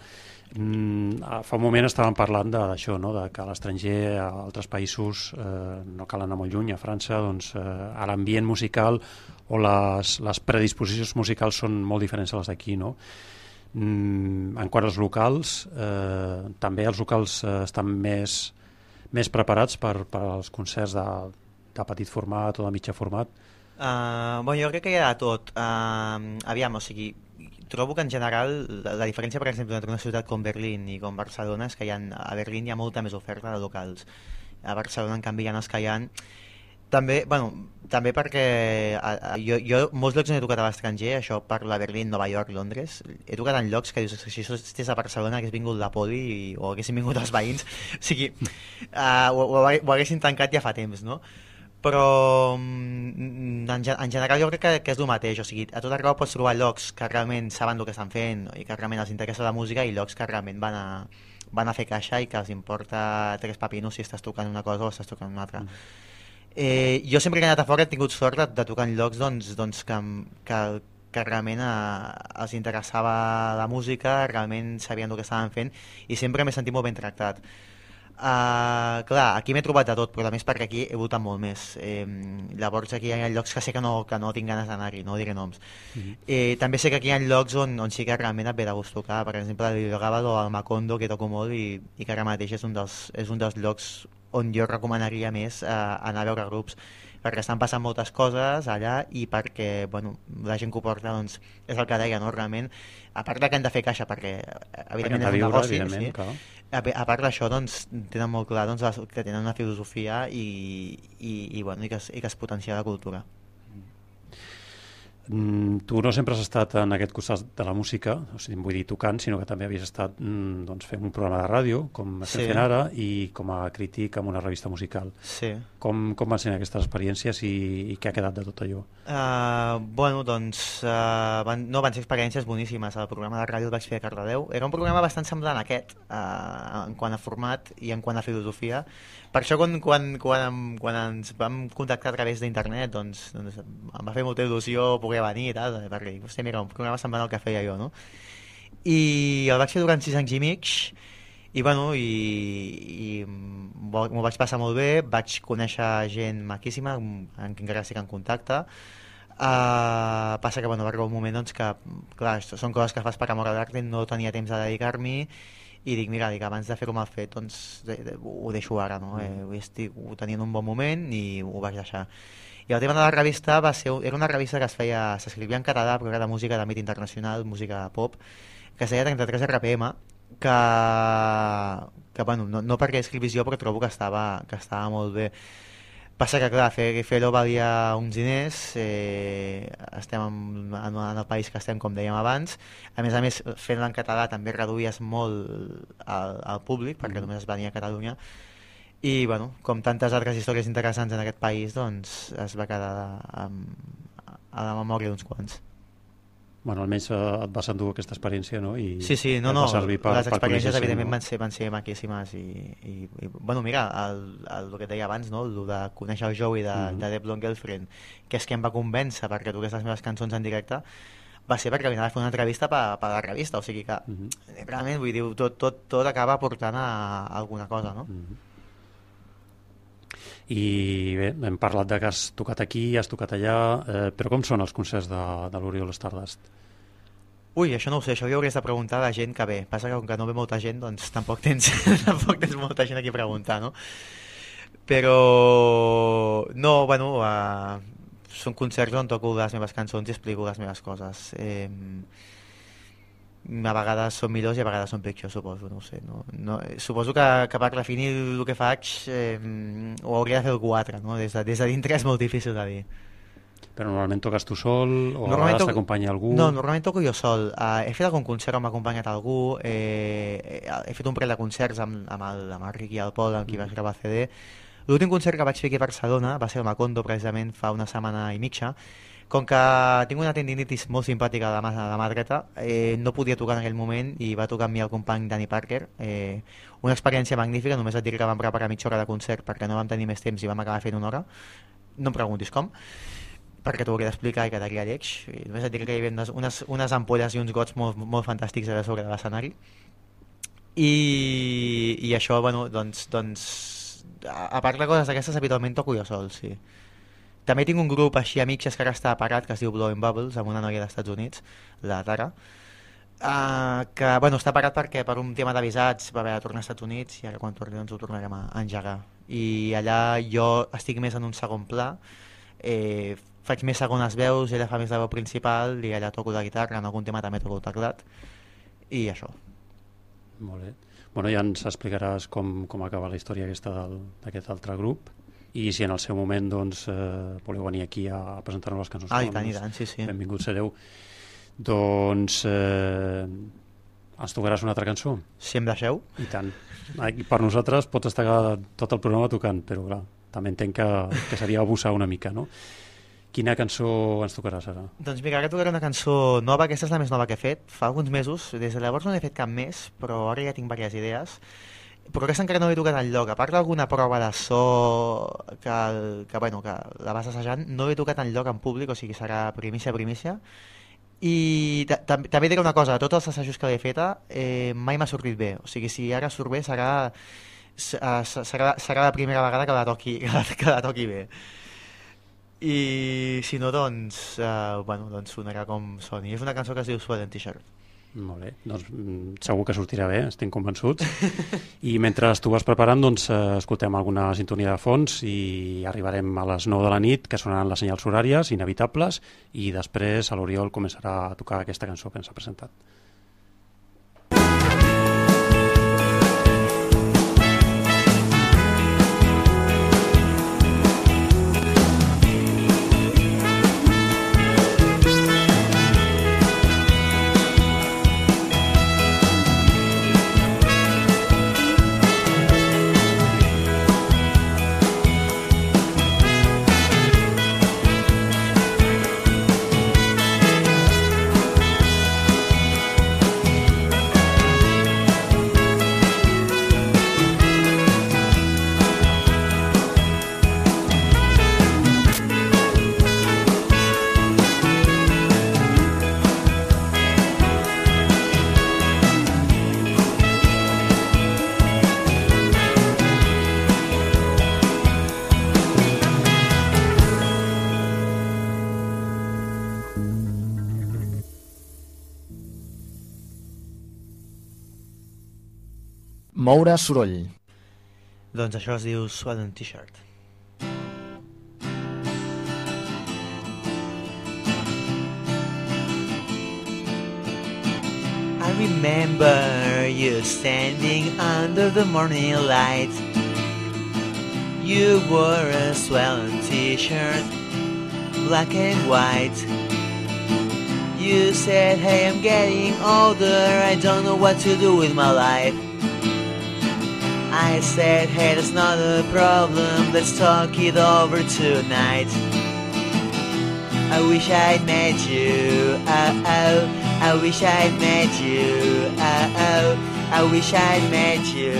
Mm, ah, fa un moment estàvem parlant d'això, no? de que a l'estranger, a altres països, eh, no cal anar molt lluny, a França, doncs, eh, a l'ambient musical o les, les predisposicions musicals són molt diferents a les d'aquí, no? Mm, en quant als locals, eh, també els locals eh, estan més, més preparats per, per als concerts de, de petit format o de mitjà format. Uh, bueno, jo crec que hi ha de tot. Uh, aviam, o sigui, trobo que en general la, la diferència, per exemple, entre una ciutat com Berlín i com Barcelona és que hi ha, a Berlín hi ha molta més oferta de locals. A Barcelona, en canvi, hi ha els que hi ha... També, bueno, també perquè a, a, jo, jo molts llocs on he tocat a l'estranger, això parla a Berlín, Nova York, Londres, he tocat en llocs que dius, si això estigués a Barcelona hagués vingut la poli i, o haguessin vingut els veïns, o sigui, uh, ho, ho, ho haguessin tancat ja fa temps, no? Però mm, en, en general jo crec que, que és el mateix, o sigui, a tot arreu pots trobar llocs que realment saben el que estan fent i que realment els interessa la música i llocs que realment van a, van a fer caixa i que els importa tres papinos si estàs tocant una cosa o estàs tocant una altra. Eh, jo sempre que he anat a fora he tingut sort de, de tocar en llocs doncs, doncs que, que, que realment eh, els interessava la música, realment sabien el que estaven fent i sempre m'he sentit molt ben tractat. Uh, clar, aquí m'he trobat de tot, però a més perquè aquí he votat molt més. Eh, llavors aquí hi ha llocs que sé que no, que no tinc ganes d'anar-hi, no diré noms. eh, també sé que aquí hi ha llocs on, on sí que realment et ve de gust tocar, per exemple el Videogàbal o el Macondo, que toco molt i, i que ara mateix és un dels, és un dels llocs on jo recomanaria més eh, anar a veure grups perquè estan passant moltes coses allà i perquè bueno, la gent que ho porta doncs, és el que deia, no? realment a part de que hem de fer caixa perquè eh, evidentment de és un viure, negoci sí, clar. a, a part d'això, doncs, tenen molt clar doncs, que tenen una filosofia i, i, i, bueno, i, que, es, i que es potencia la cultura. Mm, tu no sempre has estat en aquest costat de la música, o sigui, vull dir tocant, sinó que també havies estat mm, doncs, fent un programa de ràdio, com estem Sí. fent ara, i com a crític en una revista musical. Sí. Com, com van ser aquestes experiències i, i què ha quedat de tot allò? Uh, bueno, doncs, uh, van, no, van ser experiències boníssimes. El programa de ràdio el vaig fer a Cardedeu. Era un programa bastant semblant a aquest, uh, en quant a format i en quant a filosofia. Per això, quan, quan, quan, quan ens vam contactar a través d'internet, doncs, doncs em va fer molta il·lusió poder venir i tal, perquè, hòstia, mira, un programa semblant al que feia jo, no? I el vaig fer durant sis anys i mig, i bueno, i, i m'ho vaig passar molt bé, vaig conèixer gent maquíssima, amb qui encara estic en contacte, Uh, passa que bueno, va arribar un moment doncs, que clar, són coses que fas per amor a l'art no tenia temps de dedicar-m'hi i dic, mira, dic, abans de fer-ho mal fet doncs, de, de, ho deixo ara no? eh, ho estic ho tenia en un bon moment i ho vaig deixar. I el tema de la revista va ser, era una revista que es feia s'escrivia en català però era de música d'àmbit internacional música pop que es deia 33 RPM que, que bueno, no, no perquè escrivís jo però trobo que estava, que estava molt bé Passa que, clar, fer, fer-ho valia uns diners, eh, estem en, en, en el país que estem, com dèiem abans. A més a més, fent-lo en català també reduïes molt el, el públic, perquè només es venia a Catalunya. I, bueno, com tantes altres històries interessants en aquest país, doncs es va quedar amb, a la memòria d'uns quants. Bueno, almenys et vas endur aquesta experiència, no? I Sí, sí, no, no, servir per, les per experiències gent, evidentment no? van ser, van ser maquíssimes i, i, i bueno, mira, el, el, el que deia abans, no? el de conèixer el Joey de, Mhm. de The Blonde Girlfriend, que és qui em va convèncer perquè toqués les meves cançons en directe, va ser perquè venia a fer una entrevista per, per la revista, o sigui que Mhm. realment, vull dir, tot, tot, tot acaba portant a, a alguna cosa, no? Mhm. I bé, hem parlat de que has tocat aquí, has tocat allà, eh, però com són els concerts de, de l'Oriol Stardust? Ui, això no ho sé, això ho hauries de preguntar a la gent que ve. Passa que com que no ve molta gent, doncs tampoc tens, tampoc tens molta gent aquí a preguntar, no? Però, no, bueno, uh, són concerts on toco les meves cançons i explico les meves coses. Eh, a vegades són millors i a vegades són pitjors, suposo, no sé. No, no, suposo que, que per definir el que faig eh, ho hauria de fer algú altre, no? Des de, des de dintre és molt difícil de dir. Però normalment toques tu sol o a vegades t'acompanya algú? No, normalment toco jo sol. Uh, he fet algun concert on m'ha acompanyat algú, eh, he, he fet un parell de concerts amb, amb, el, amb el Ricky i el Pol, amb qui vaig gravar CD. L'últim concert que vaig fer aquí a Barcelona va ser el Macondo, precisament, fa una setmana i mitja, Com que tinc una tendinitis molt simpàtica a la mà, la mà dreta, eh, no podia tocar en aquell moment i va tocar amb mi el company Danny Parker. Eh, una experiència magnífica, només et diré que vam preparar mitja hora de concert perquè no vam tenir més temps i vam acabar fent una hora. No em preguntis com, perquè t'ho hauria d'explicar i quedaria lleig. I només et diré que hi havia unes, unes, unes ampolles i uns gots molt, molt fantàstics a sobre de l'escenari. I, I això, bueno, doncs, doncs a, a part de coses d'aquestes, habitualment toco jo sol, sí. També tinc un grup així amics que ara està parat, que es diu Blowing Bubbles, amb una noia dels Estats Units, la Tara, uh, que bueno, està parat perquè per un tema d'avisats va haver de tornar als Estats Units i ara quan torni doncs ho tornarem a engegar. I allà jo estic més en un segon pla, eh, faig més segones veus, ella fa més la veu principal i allà toco la guitarra, en algun tema també toco el teclat i això. Molt bé. Bueno, ja ens explicaràs com, com acaba la història aquesta d'aquest altre grup i si en el seu moment doncs, eh, voleu venir aquí a presentar-nos les cançons Ah, i tant, i tant, sí, sí. benvinguts sereu doncs eh, ens tocaràs una altra cançó Si em deixeu. i tant per nosaltres pot estar tot el programa tocant però clar, també entenc que, que seria abusar una mica no? quina cançó ens tocaràs ara? Doncs mira, ara tocaré una cançó nova, aquesta és la més nova que he fet, fa alguns mesos, des de llavors no n'he fet cap més, però ara ja tinc diverses idees. Però aquesta encara no l'he tocat enlloc, a part d'alguna prova de so que, el- que, bueno, que la vas assajant, no l'he tocat enlloc en públic, o sigui, serà primícia, primícia. I ta- tam- també diré una cosa, de tots els assajos que l'he feta, eh, mai m'ha sortit bé. O sigui, si ara surt bé, serà, eh, serà, serà la primera vegada que la toqui, que la, que la toqui bé. I si no, doncs, uh, bueno, doncs sonarà com soni. És una cançó que es diu Sweat and T-shirt. Molt bé, doncs mm, segur que sortirà bé, estem convençuts. I mentre tu vas preparant, doncs eh, escoltem alguna sintonia de fons i arribarem a les 9 de la nit, que sonaran les senyals horàries inevitables, i després l'Oriol començarà a tocar aquesta cançó que ens ha presentat. Moure soroll. Doncs això es diu T-shirt. I remember you standing under the morning light. You wore a swollen t-shirt, black and white. You said, hey, I'm getting older, I don't know what to do with my life. I said, hey, that's not a problem, let's talk it over tonight. I wish I'd met you, oh, oh. I wish I'd met you, oh, oh. I wish I'd met you,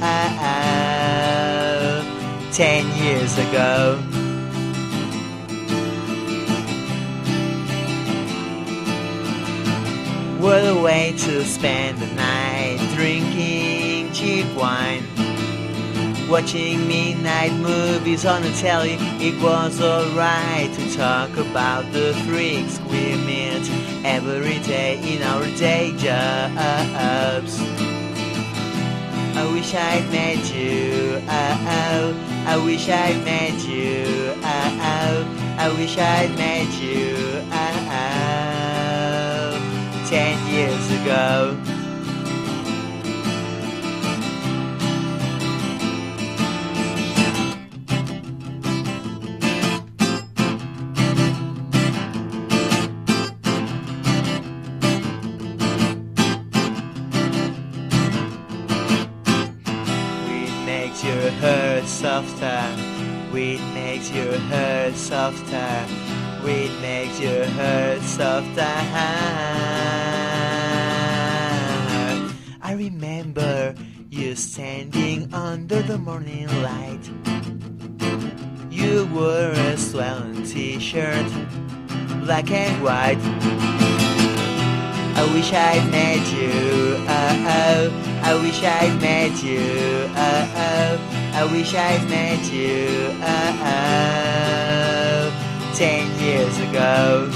oh, oh. Ten years ago. What a way to spend the night drinking cheap wine. Watching midnight movies on the telly, it was alright to talk about the freaks we meet every day in our day jobs. I wish I'd met you, oh, oh. I wish I'd met you, oh, oh. I wish I'd met you, oh, oh. Ten years ago. Weed makes your hurt softer. It makes your heart softer. I remember you standing under the morning light. You wore a swollen t-shirt, black and white. I wish I'd met you, oh oh. I wish I'd met you, oh oh. I wish I'd met you, oh oh. Ten years ago,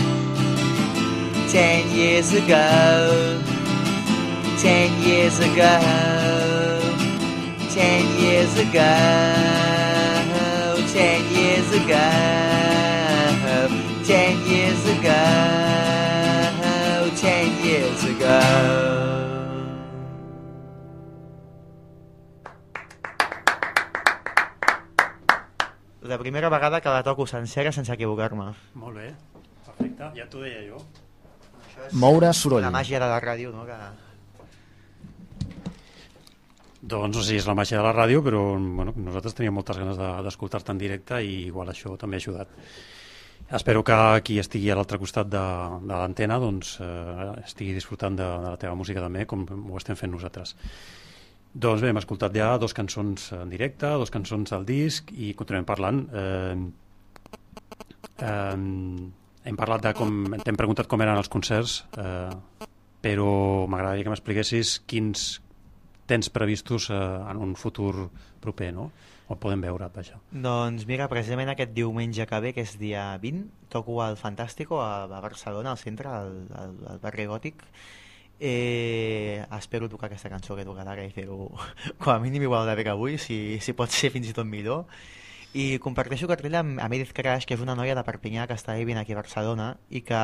ten years ago, ten years ago, ten years ago, ten years ago, La primera vegada que la toco sencera sense equivocar-me. Molt bé, perfecte, ja t'ho deia jo. Moure soroll. La màgia de la ràdio, no? Que... Doncs no sé si és la màgia de la ràdio, però bueno, nosaltres teníem moltes ganes de- d'escoltar-te en directe i igual això també ha ajudat. Espero que qui estigui a l'altre costat de, de l'antena doncs, eh, estigui disfrutant de, de la teva música també, com ho estem fent nosaltres. Doncs bé, hem escoltat ja dos cançons en directe, dos cançons al disc i continuem parlant. Eh, eh, hem parlat de com... T'hem preguntat com eren els concerts, eh, però m'agradaria que m'expliquessis quins tens previstos eh, en un futur proper, no? O podem veure, vaja. Doncs mira, precisament aquest diumenge que ve, que és dia 20, toco al Fantàstico a, a Barcelona, al centre, al, al, al barri gòtic. Eh, espero tocar aquesta cançó que he tocat ara i fer-ho com a mínim igual de bé que avui, si, si pot ser fins i tot millor. I comparteixo cartell amb, amb Edith Crash, que és una noia de Perpinyà que està vivint aquí a Barcelona i que,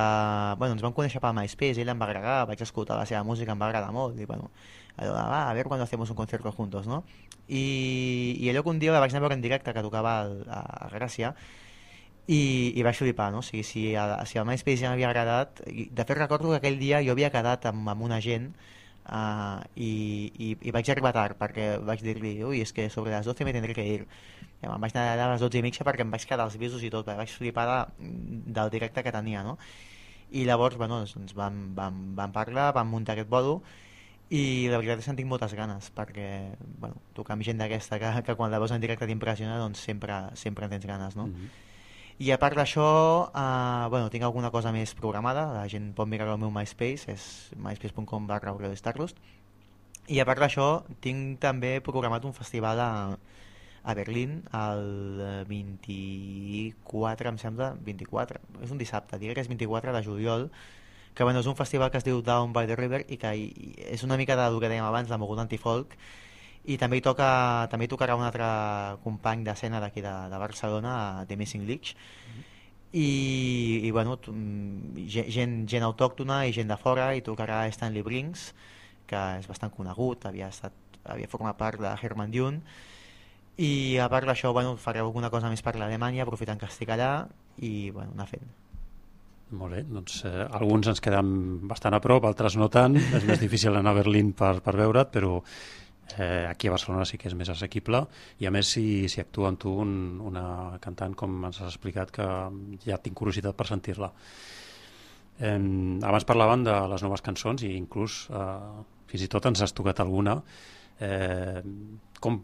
bueno, ens vam conèixer per MySpace, ella em va agradar, vaig escoltar la seva música, em va agradar molt, i bueno, a veure quan hacemos un concierto juntos, no? I, i allò que un dia la vaig anar a veure en directe, que tocava al, a, Gràcia, i, i vaig flipar, no? O sigui, si, a, si el MySpace ja m'havia agradat... I, de fet, recordo que aquell dia jo havia quedat amb, amb una gent uh, i, i, i vaig arribar tard perquè vaig dir-li, ui, és que sobre les 12 me tindré que ir. I me'n vaig anar a les 12 i mitja perquè em vaig quedar als visos i tot, perquè vaig flipar de, del directe que tenia, no? I llavors, bueno, doncs, vam, vam, vam parlar, vam muntar aquest bolo i la veritat és que en tinc moltes ganes perquè, bueno, tocar amb gent d'aquesta que, que quan la veus en directe t'impressiona, doncs sempre, sempre en tens ganes, no? Mm -hmm. I a part d'això, uh, bueno, tinc alguna cosa més programada, la gent pot mirar el meu MySpace, és myspace.com barra Starlust. I a part d'això, tinc també programat un festival a, a Berlín el 24, em sembla, 24, és un dissabte, diria que és 24 de juliol, que bueno, és un festival que es diu Down by the River i que hi, és una mica del que dèiem abans, la moguda antifolk, i també hi, toca, també hi tocarà un altre company d'escena d'aquí de, de Barcelona, The Missing Leech, i, i bueno, mm, ge- gent, gent autòctona i gent de fora, i tocarà Stanley Brinks, que és bastant conegut, havia, estat, havia format part de Herman Dune, i a part d'això bueno, faré alguna cosa més per l'Alemanya, aprofitant que estic allà, i bueno, anar fent. Molt bé, doncs eh, alguns ens quedem bastant a prop, altres no tant, és més difícil anar a Berlín per, per veure't, però eh, aquí a Barcelona sí que és més assequible i a més si, si actua amb tu un, una cantant com ens has explicat que ja tinc curiositat per sentir-la. Eh, abans parlaven de les noves cançons i inclús eh, fins i tot ens has tocat alguna. Eh, com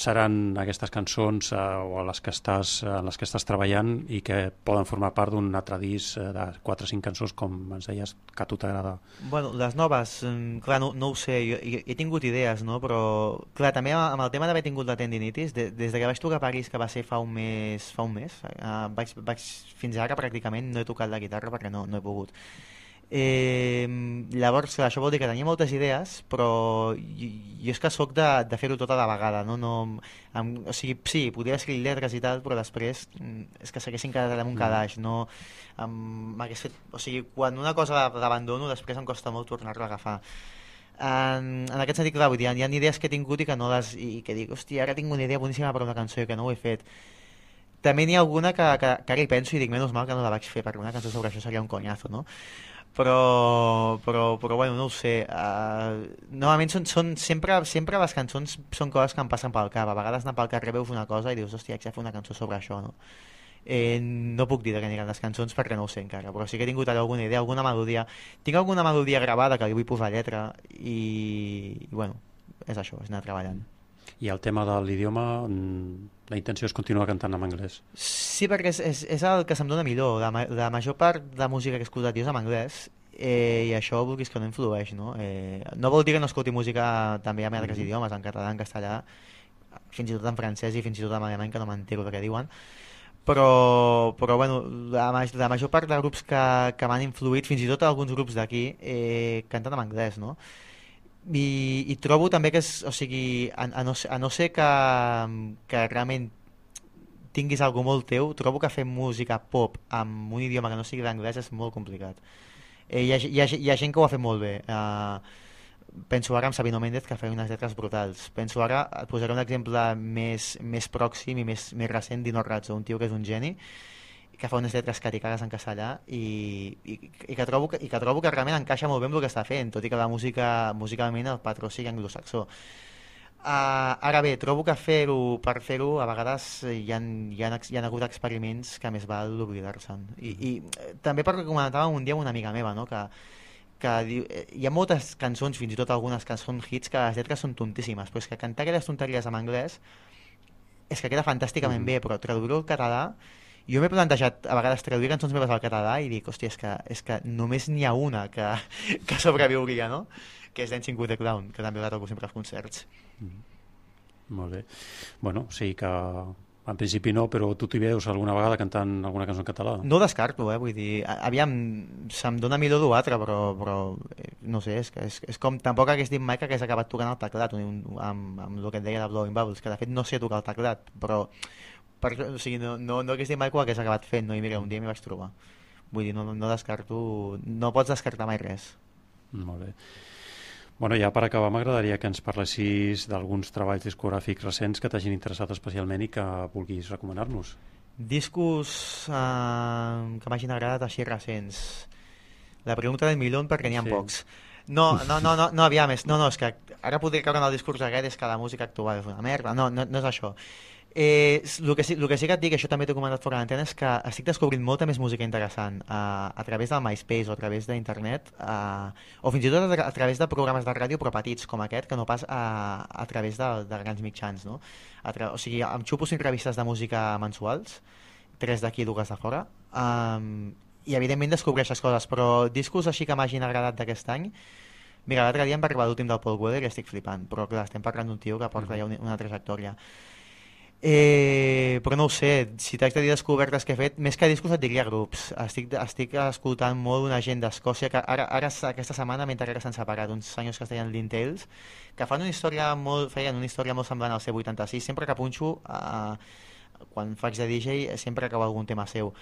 seran aquestes cançons eh, o les que estàs, en les que estàs treballant i que poden formar part d'un altre disc eh, de 4 o 5 cançons com ens deies que a tu t'agrada Bueno, les noves, mm, clar, no, no ho sé, jo, jo he tingut idees, no? però clar, també amb el tema d'haver tingut la tendinitis, de, des de que vaig tocar a París, que va ser fa un mes, fa un mes eh, vaig, vaig, fins ara pràcticament no he tocat la guitarra perquè no, no he pogut. Eh, llavors, això vol dir que tenia moltes idees, però jo, jo és que sóc de, de fer-ho tot a la vegada, no? no em, o sigui, sí, podria escriure lletres i tal, però després mm, és que s'haguessin quedat en un calaix, no? M'hagués fet, o sigui, quan una cosa la- l'abandono, després em costa molt tornar-la a agafar. En, en aquest sentit, clar, vull dir, hi ha idees que he tingut i que no les... i que dic, hòstia, ara tinc una idea boníssima per una cançó i que no ho he fet. També n'hi ha alguna que, que, que ara hi penso i dic, menys mal que no la vaig fer, perquè una cançó sobre això seria un conyazo, no? Però, però, però bueno, no ho sé. Uh, normalment són, són sempre, sempre les cançons són coses que em passen pel cap. A vegades anar pel carrer veus una cosa i dius, hòstia, haig de fer una cançó sobre això, no? Eh, no puc dir de què aniran les cançons perquè no ho sé encara, però sí que he tingut alguna idea, alguna melodia. Tinc alguna melodia gravada que li vull posar lletra i, i bueno, és això, és anar treballant. I el tema de l'idioma, mm, la intenció és continuar cantant en anglès. Sí, perquè és, és, és el que se'm dona millor. La, ma la major part de música que he escoltat jo és en anglès eh, i això vulguis que no influeix, no? Eh, no vol dir que no escolti música també en altres Mhm. idiomes, en català, en castellà, fins i tot en francès i fins i tot en alemany, que no m'entero de què diuen, però, però bueno, la, maj la major part de grups que, que m'han influït, fins i tot alguns grups d'aquí, eh, canten en anglès, no? I, i trobo també que és, o sigui, a, a, no, a no ser que, que realment tinguis algo molt teu, trobo que fer música pop amb un idioma que no sigui l'anglès és molt complicat. Eh, hi, ha, hi, ha, hi ha gent que ho ha fet molt bé. Uh, penso ara en Sabino Méndez que feia unes lletres brutals. Penso ara, et posaré un exemple més, més pròxim i més, més recent d'Ino Razzo, un tio que és un geni que fa unes lletres caticades en castellà i, i, i, que trobo que, i que trobo que realment encaixa molt bé amb el que està fent, tot i que la música musicalment el patró sigui anglosaxó. Uh, ara bé, trobo que fer-ho per fer-ho a vegades hi ha, hi, ha, hi ha hagut experiments que més val oblidar-se'n I, i eh, també perquè comentàvem un dia amb una amiga meva no? que, que diu, eh, hi ha moltes cançons, fins i tot algunes que són hits que les lletres són tontíssimes però és que cantar aquelles tonteries en anglès és que queda fantàsticament Mhm. bé però traduir-ho al català jo m'he plantejat a vegades traduir cançons meves al català i dic, hòstia, és que, és que només n'hi ha una que, que sobreviuria, no? Que és Dancing with the Clown, que també la toco sempre als concerts. Molt bé. Bueno, sí que en principi no, però tu t'hi veus alguna vegada cantant alguna cançó en català? No ho descarto, eh? Vull dir, aviam, se'm dona millor dur altre, però, però eh, no sé, és, que és, és com tampoc hagués dit mai que hagués acabat tocant el teclat un, amb, amb el que et deia de Blowing Bubbles, que de fet no sé tocar el teclat, però per, o sigui, no, no, no hagués dit mai que ho hagués acabat fent, no? I mira, un dia m'hi vaig trobar. Vull dir, no, no descarto, no pots descartar mai res. Molt bé. Bueno, ja per acabar, m'agradaria que ens parlessis d'alguns treballs discogràfics recents que t'hagin interessat especialment i que vulguis recomanar-nos. Discos eh, que m'hagin agradat així recents. La pregunta del milió perquè n'hi ha Sí. pocs. No, no, no, no, no aviam, és, no, no, és que ara podria caure en el discurs aquest és que la música actual és una merda, no, no, no és això. Eh, el, que sí, el que sí que et dic, això també t'ho he comentat fora d'antena, és que estic descobrint molta més música interessant eh, a través del MySpace o a través d'internet eh, o fins i tot a, tra a través de programes de ràdio però petits com aquest que no pas a, a través de, de grans mitjans no? a o sigui, em xupo cinc revistes de música mensuals tres d'aquí i dues de fora um, i evidentment descobreixes coses però discos així que m'hagin agradat d'aquest any mira, l'altre dia em va arribar l'últim del Paul Weller i estic flipant però clar, estem parlant d'un tio que porta ja una, una trajectòria Eh, però no ho sé, si t'haig de descobertes que he fet, més que discos et diria grups. Estic, estic escoltant molt una gent d'Escòcia que ara, ara aquesta setmana mentre que s'han separat, uns senyors que es deien Lintels, que fan una història molt, feien una història molt semblant al C86, sempre que punxo, eh, quan faig de DJ, sempre acaba algun tema seu.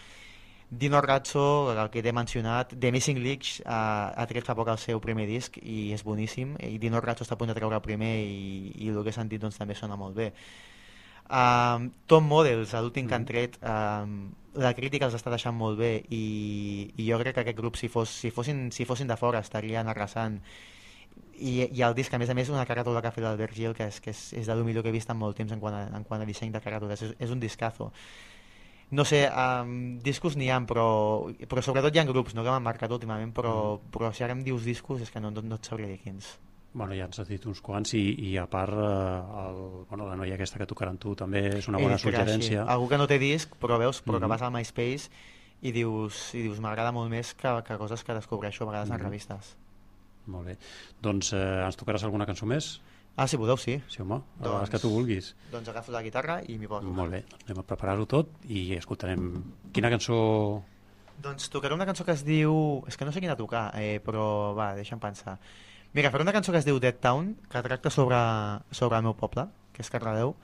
Dino Razzo, el que t'he mencionat, The Missing Leaks uh, ha tret fa poc el seu primer disc i és boníssim, i Dino Razzo està a punt de treure el primer i, i el que he sentit doncs, també sona molt bé. Um, Tom Models, l'últim que han tret, um, la crítica els està deixant molt bé i, i jo crec que aquest grup, si, fos, si, fossin, si fossin de fora, estarien arrasant. I, i el disc, a més a més, una caràtula que ha fet l'Albert Gil, que és, que és, és de lo millor que he vist en molt temps en quant a, en quant a disseny de caràtules. És, és un discazo. No sé, um, discos n'hi ha, però, però sobretot hi ha grups no, que m'han marcat últimament, però, però si ara em dius discos és que no, no, no et sabria dir quins. Bueno, ja ens has dit uns quants i, i a part eh, el, bueno, la noia aquesta que tocarà amb tu també és una bona Gracie, suggerència. Algú que no té disc, però veus, però Mhm. que vas al MySpace i dius, i dius m'agrada molt més que, que coses que descobreixo a vegades en Mhm. revistes. Molt bé. Doncs eh, ens tocaràs alguna cançó més? Ah, si voleu, sí. Sí, home, a Doncs- vegades que tu vulguis. Doncs agafo la guitarra i m'hi poso. Molt bé, doncs anem a preparar-ho tot i escoltarem quina cançó... Doncs tocaré una cançó que es diu... És que no sé quina tocar, eh, però va, deixa'm pensar. Mira, faré una cançó que es diu Dead Town, que tracta sobre, sobre el meu poble, que és Cardedeu,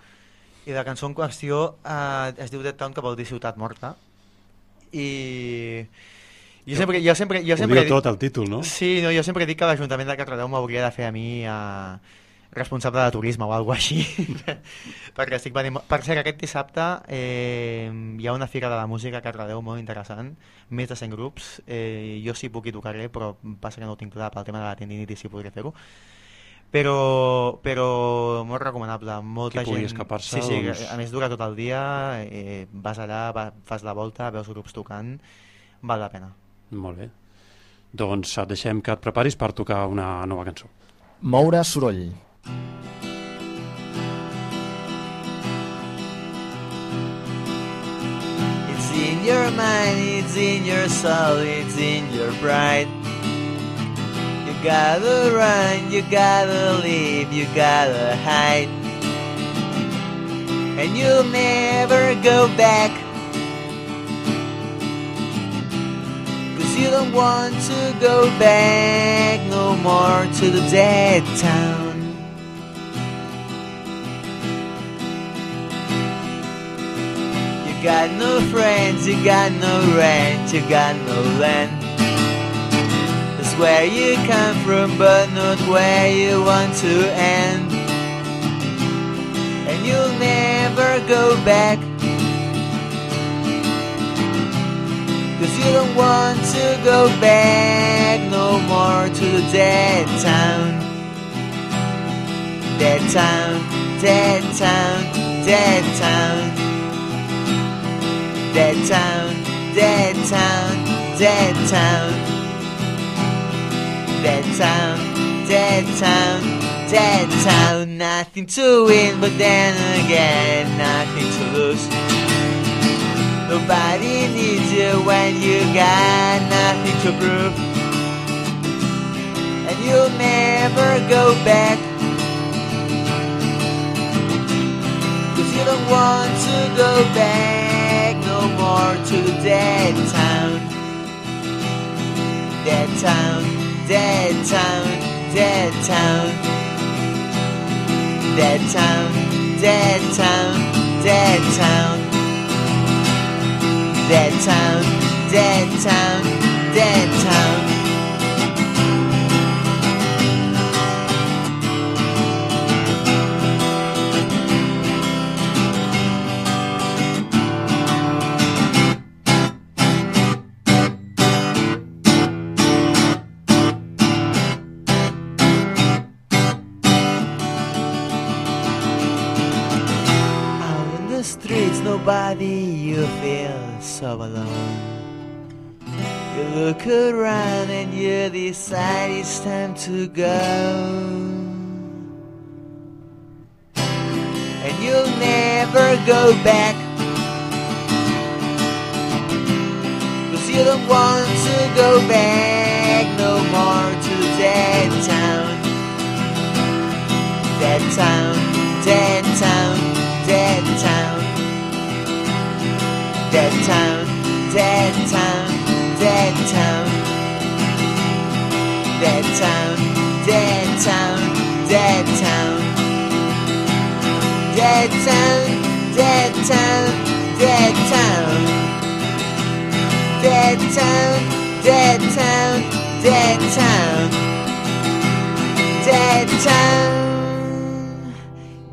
i la cançó en qüestió eh, es diu Dead Town, que vol dir ciutat morta, i... Jo sempre, jo sempre, jo Ho sempre diu tot el títol, no? Sí, no, jo sempre dic que l'Ajuntament de Cardedeu m'hauria de fer a mi eh, responsable de turisme o alguna així. Perquè estic venint... Per cert, aquest dissabte eh, hi ha una fira de la música a Cardedeu molt interessant, més de 100 grups. Eh, jo sí puc hi tocaré, però passa que no ho tinc clar pel tema de la tendinitis si podré fer-ho. però, però molt recomanable. Molta Qui pugui gent... escapar-se, Sí, sí, doncs- a més dura tot el dia, eh, vas allà, va, fas la volta, veus grups tocant, val la pena. Molt bé. Doncs deixem que et preparis per tocar una nova cançó. Moure soroll. It's in your mind, it's in your soul, it's in your pride. You gotta run, you gotta leave, you gotta hide. And you'll never go back. Cause you don't want to go back no more to the dead town. Got no friends, you got no rent, you got no land. That's where you come from, but not where you want to end. And you'll never go back. Cause you don't want to go back no more to the dead town. Dead town, dead town, dead town. Dead town, dead town, dead town. Dead town, dead town, dead town. Nothing to win, but then again, nothing to lose. Nobody needs you when you got nothing to prove. And you'll never go back. Cause you don't want to go back to dead town. Dead town, dead town, dead town. Dead town, dead town, dead town. Dead town, dead town, dead town. Nobody you feel so alone. You look around and you decide it's time to go. And you'll never go back. Cause you don't want to go back no more to dead town. Dead town, dead town, Dead town, dead town, dead town. Dead town, dead town, dead town. Dead town, dead town, dead town. Dead town, dead town, dead town. Dead town,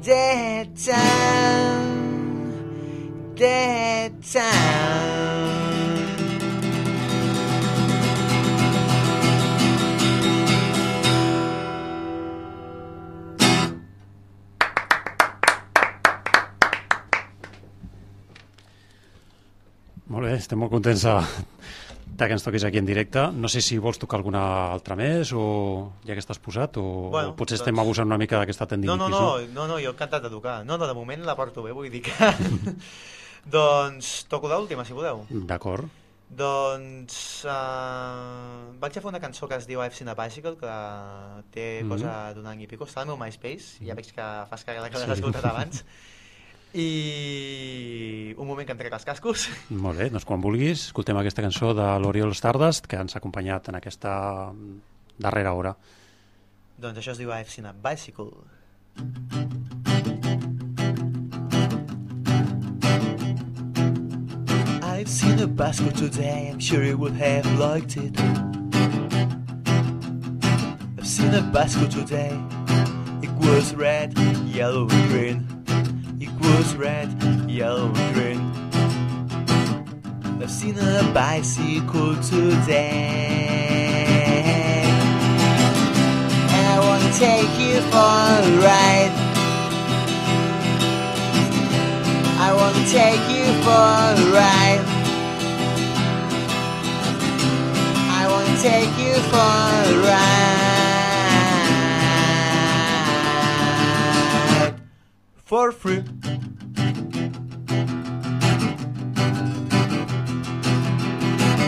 dead town, dead town. Molt bé, estem molt contents de, de que ens toquis aquí en directe. No sé si vols tocar alguna altra més o ja que estàs posat o, Bueno, o potser doncs- estem abusant una mica d'aquesta No, tendinitis. no, no, no, no, jo encantat de tocar. No, no, de moment la porto bé, vull dir que... doncs toco l'última, si voleu. D'acord. Doncs uh, vaig a fer una cançó que es diu I've Seen a Bicycle, que té Mhm. cosa d'un any i pico. Està al meu MySpace, ja veig que fas cara que l'has Sí. escoltat abans. I un moment que em trec els cascos. Molt bé, doncs quan vulguis escoltem aquesta cançó de l'Oriol Stardust que ens ha acompanyat en aquesta darrera hora. doncs això es diu I've Seen a Bicycle. I've seen a bicycle today, I'm sure you would have liked it. I've seen a bicycle today, it was red, yellow, and green. It was red, yellow, and green. I've seen a bicycle today. I wanna take you for a ride. I wanna take you for a ride. Take you for a ride. For free.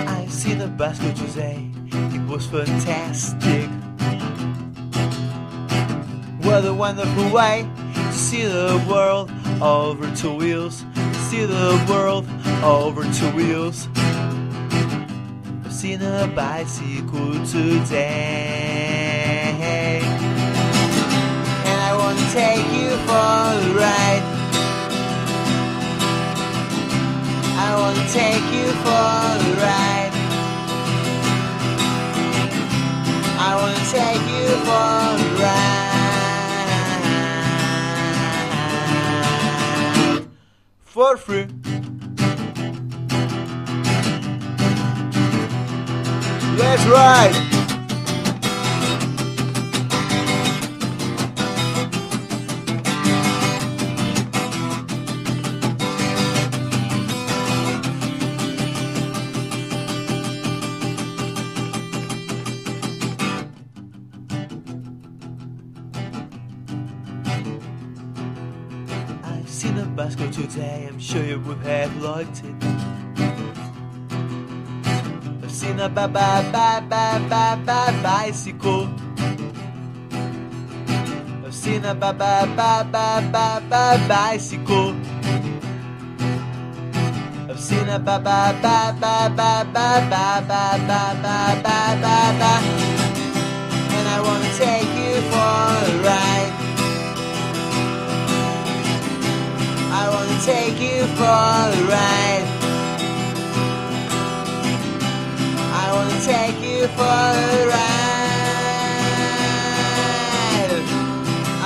I see the go today. It was fantastic. What a wonderful way to see the world over two wheels. See the world over two wheels. Seen a bicycle today. And I want to take you for a ride. I want to take you for a ride. I want to take you for a ride. For free. Let's ride. I've seen a go today, I'm sure you would have liked it. A ba ba ba ba ba ba bicycle. I've seen a ba ba ba ba ba ba bicycle. I've seen a ba ba ba ba ba ba ba ba ba ba ba ba ba. And I wanna take you for a ride. I wanna take you for a ride. Wanna take you for a ride.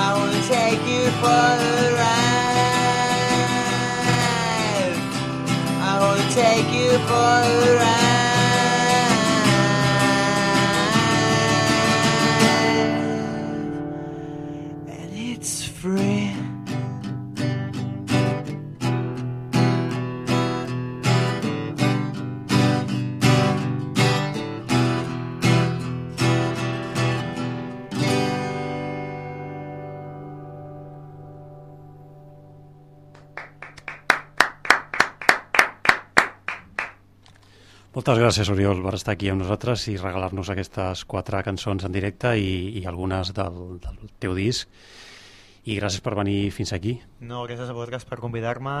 I wanna take you for a ride. I wanna take you for a ride. Moltes gràcies, Oriol, per estar aquí amb nosaltres i regalar-nos aquestes quatre cançons en directe i, i algunes del, del teu disc. I gràcies per venir fins aquí. No, gràcies a vosaltres per convidar-me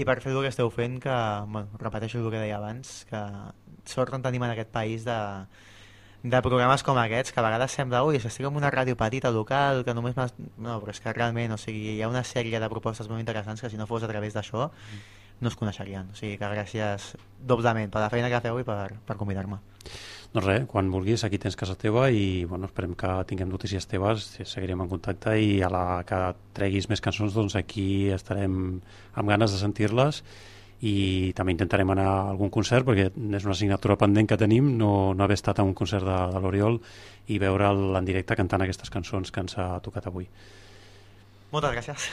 i per fer el que esteu fent, que, bueno, repeteixo el que deia abans, que sort en tenim en aquest país de, de programes com aquests, que a vegades sembla, ui, estic en una ràdio petita, local, que només. No, però és que realment, o sigui, hi ha una sèrie de propostes molt interessants que si no fos a través d'això no es coneixerien. O sigui que gràcies doblement per la feina que feu i per, per convidar-me. Doncs res, quan vulguis, aquí tens casa teva i bueno, esperem que tinguem notícies teves, seguirem en contacte i a la que treguis més cançons, doncs aquí estarem amb ganes de sentir-les i també intentarem anar a algun concert perquè és una assignatura pendent que tenim no, no haver estat a un concert de, de l'Oriol i veure'l en directe cantant aquestes cançons que ens ha tocat avui. Moltes gràcies.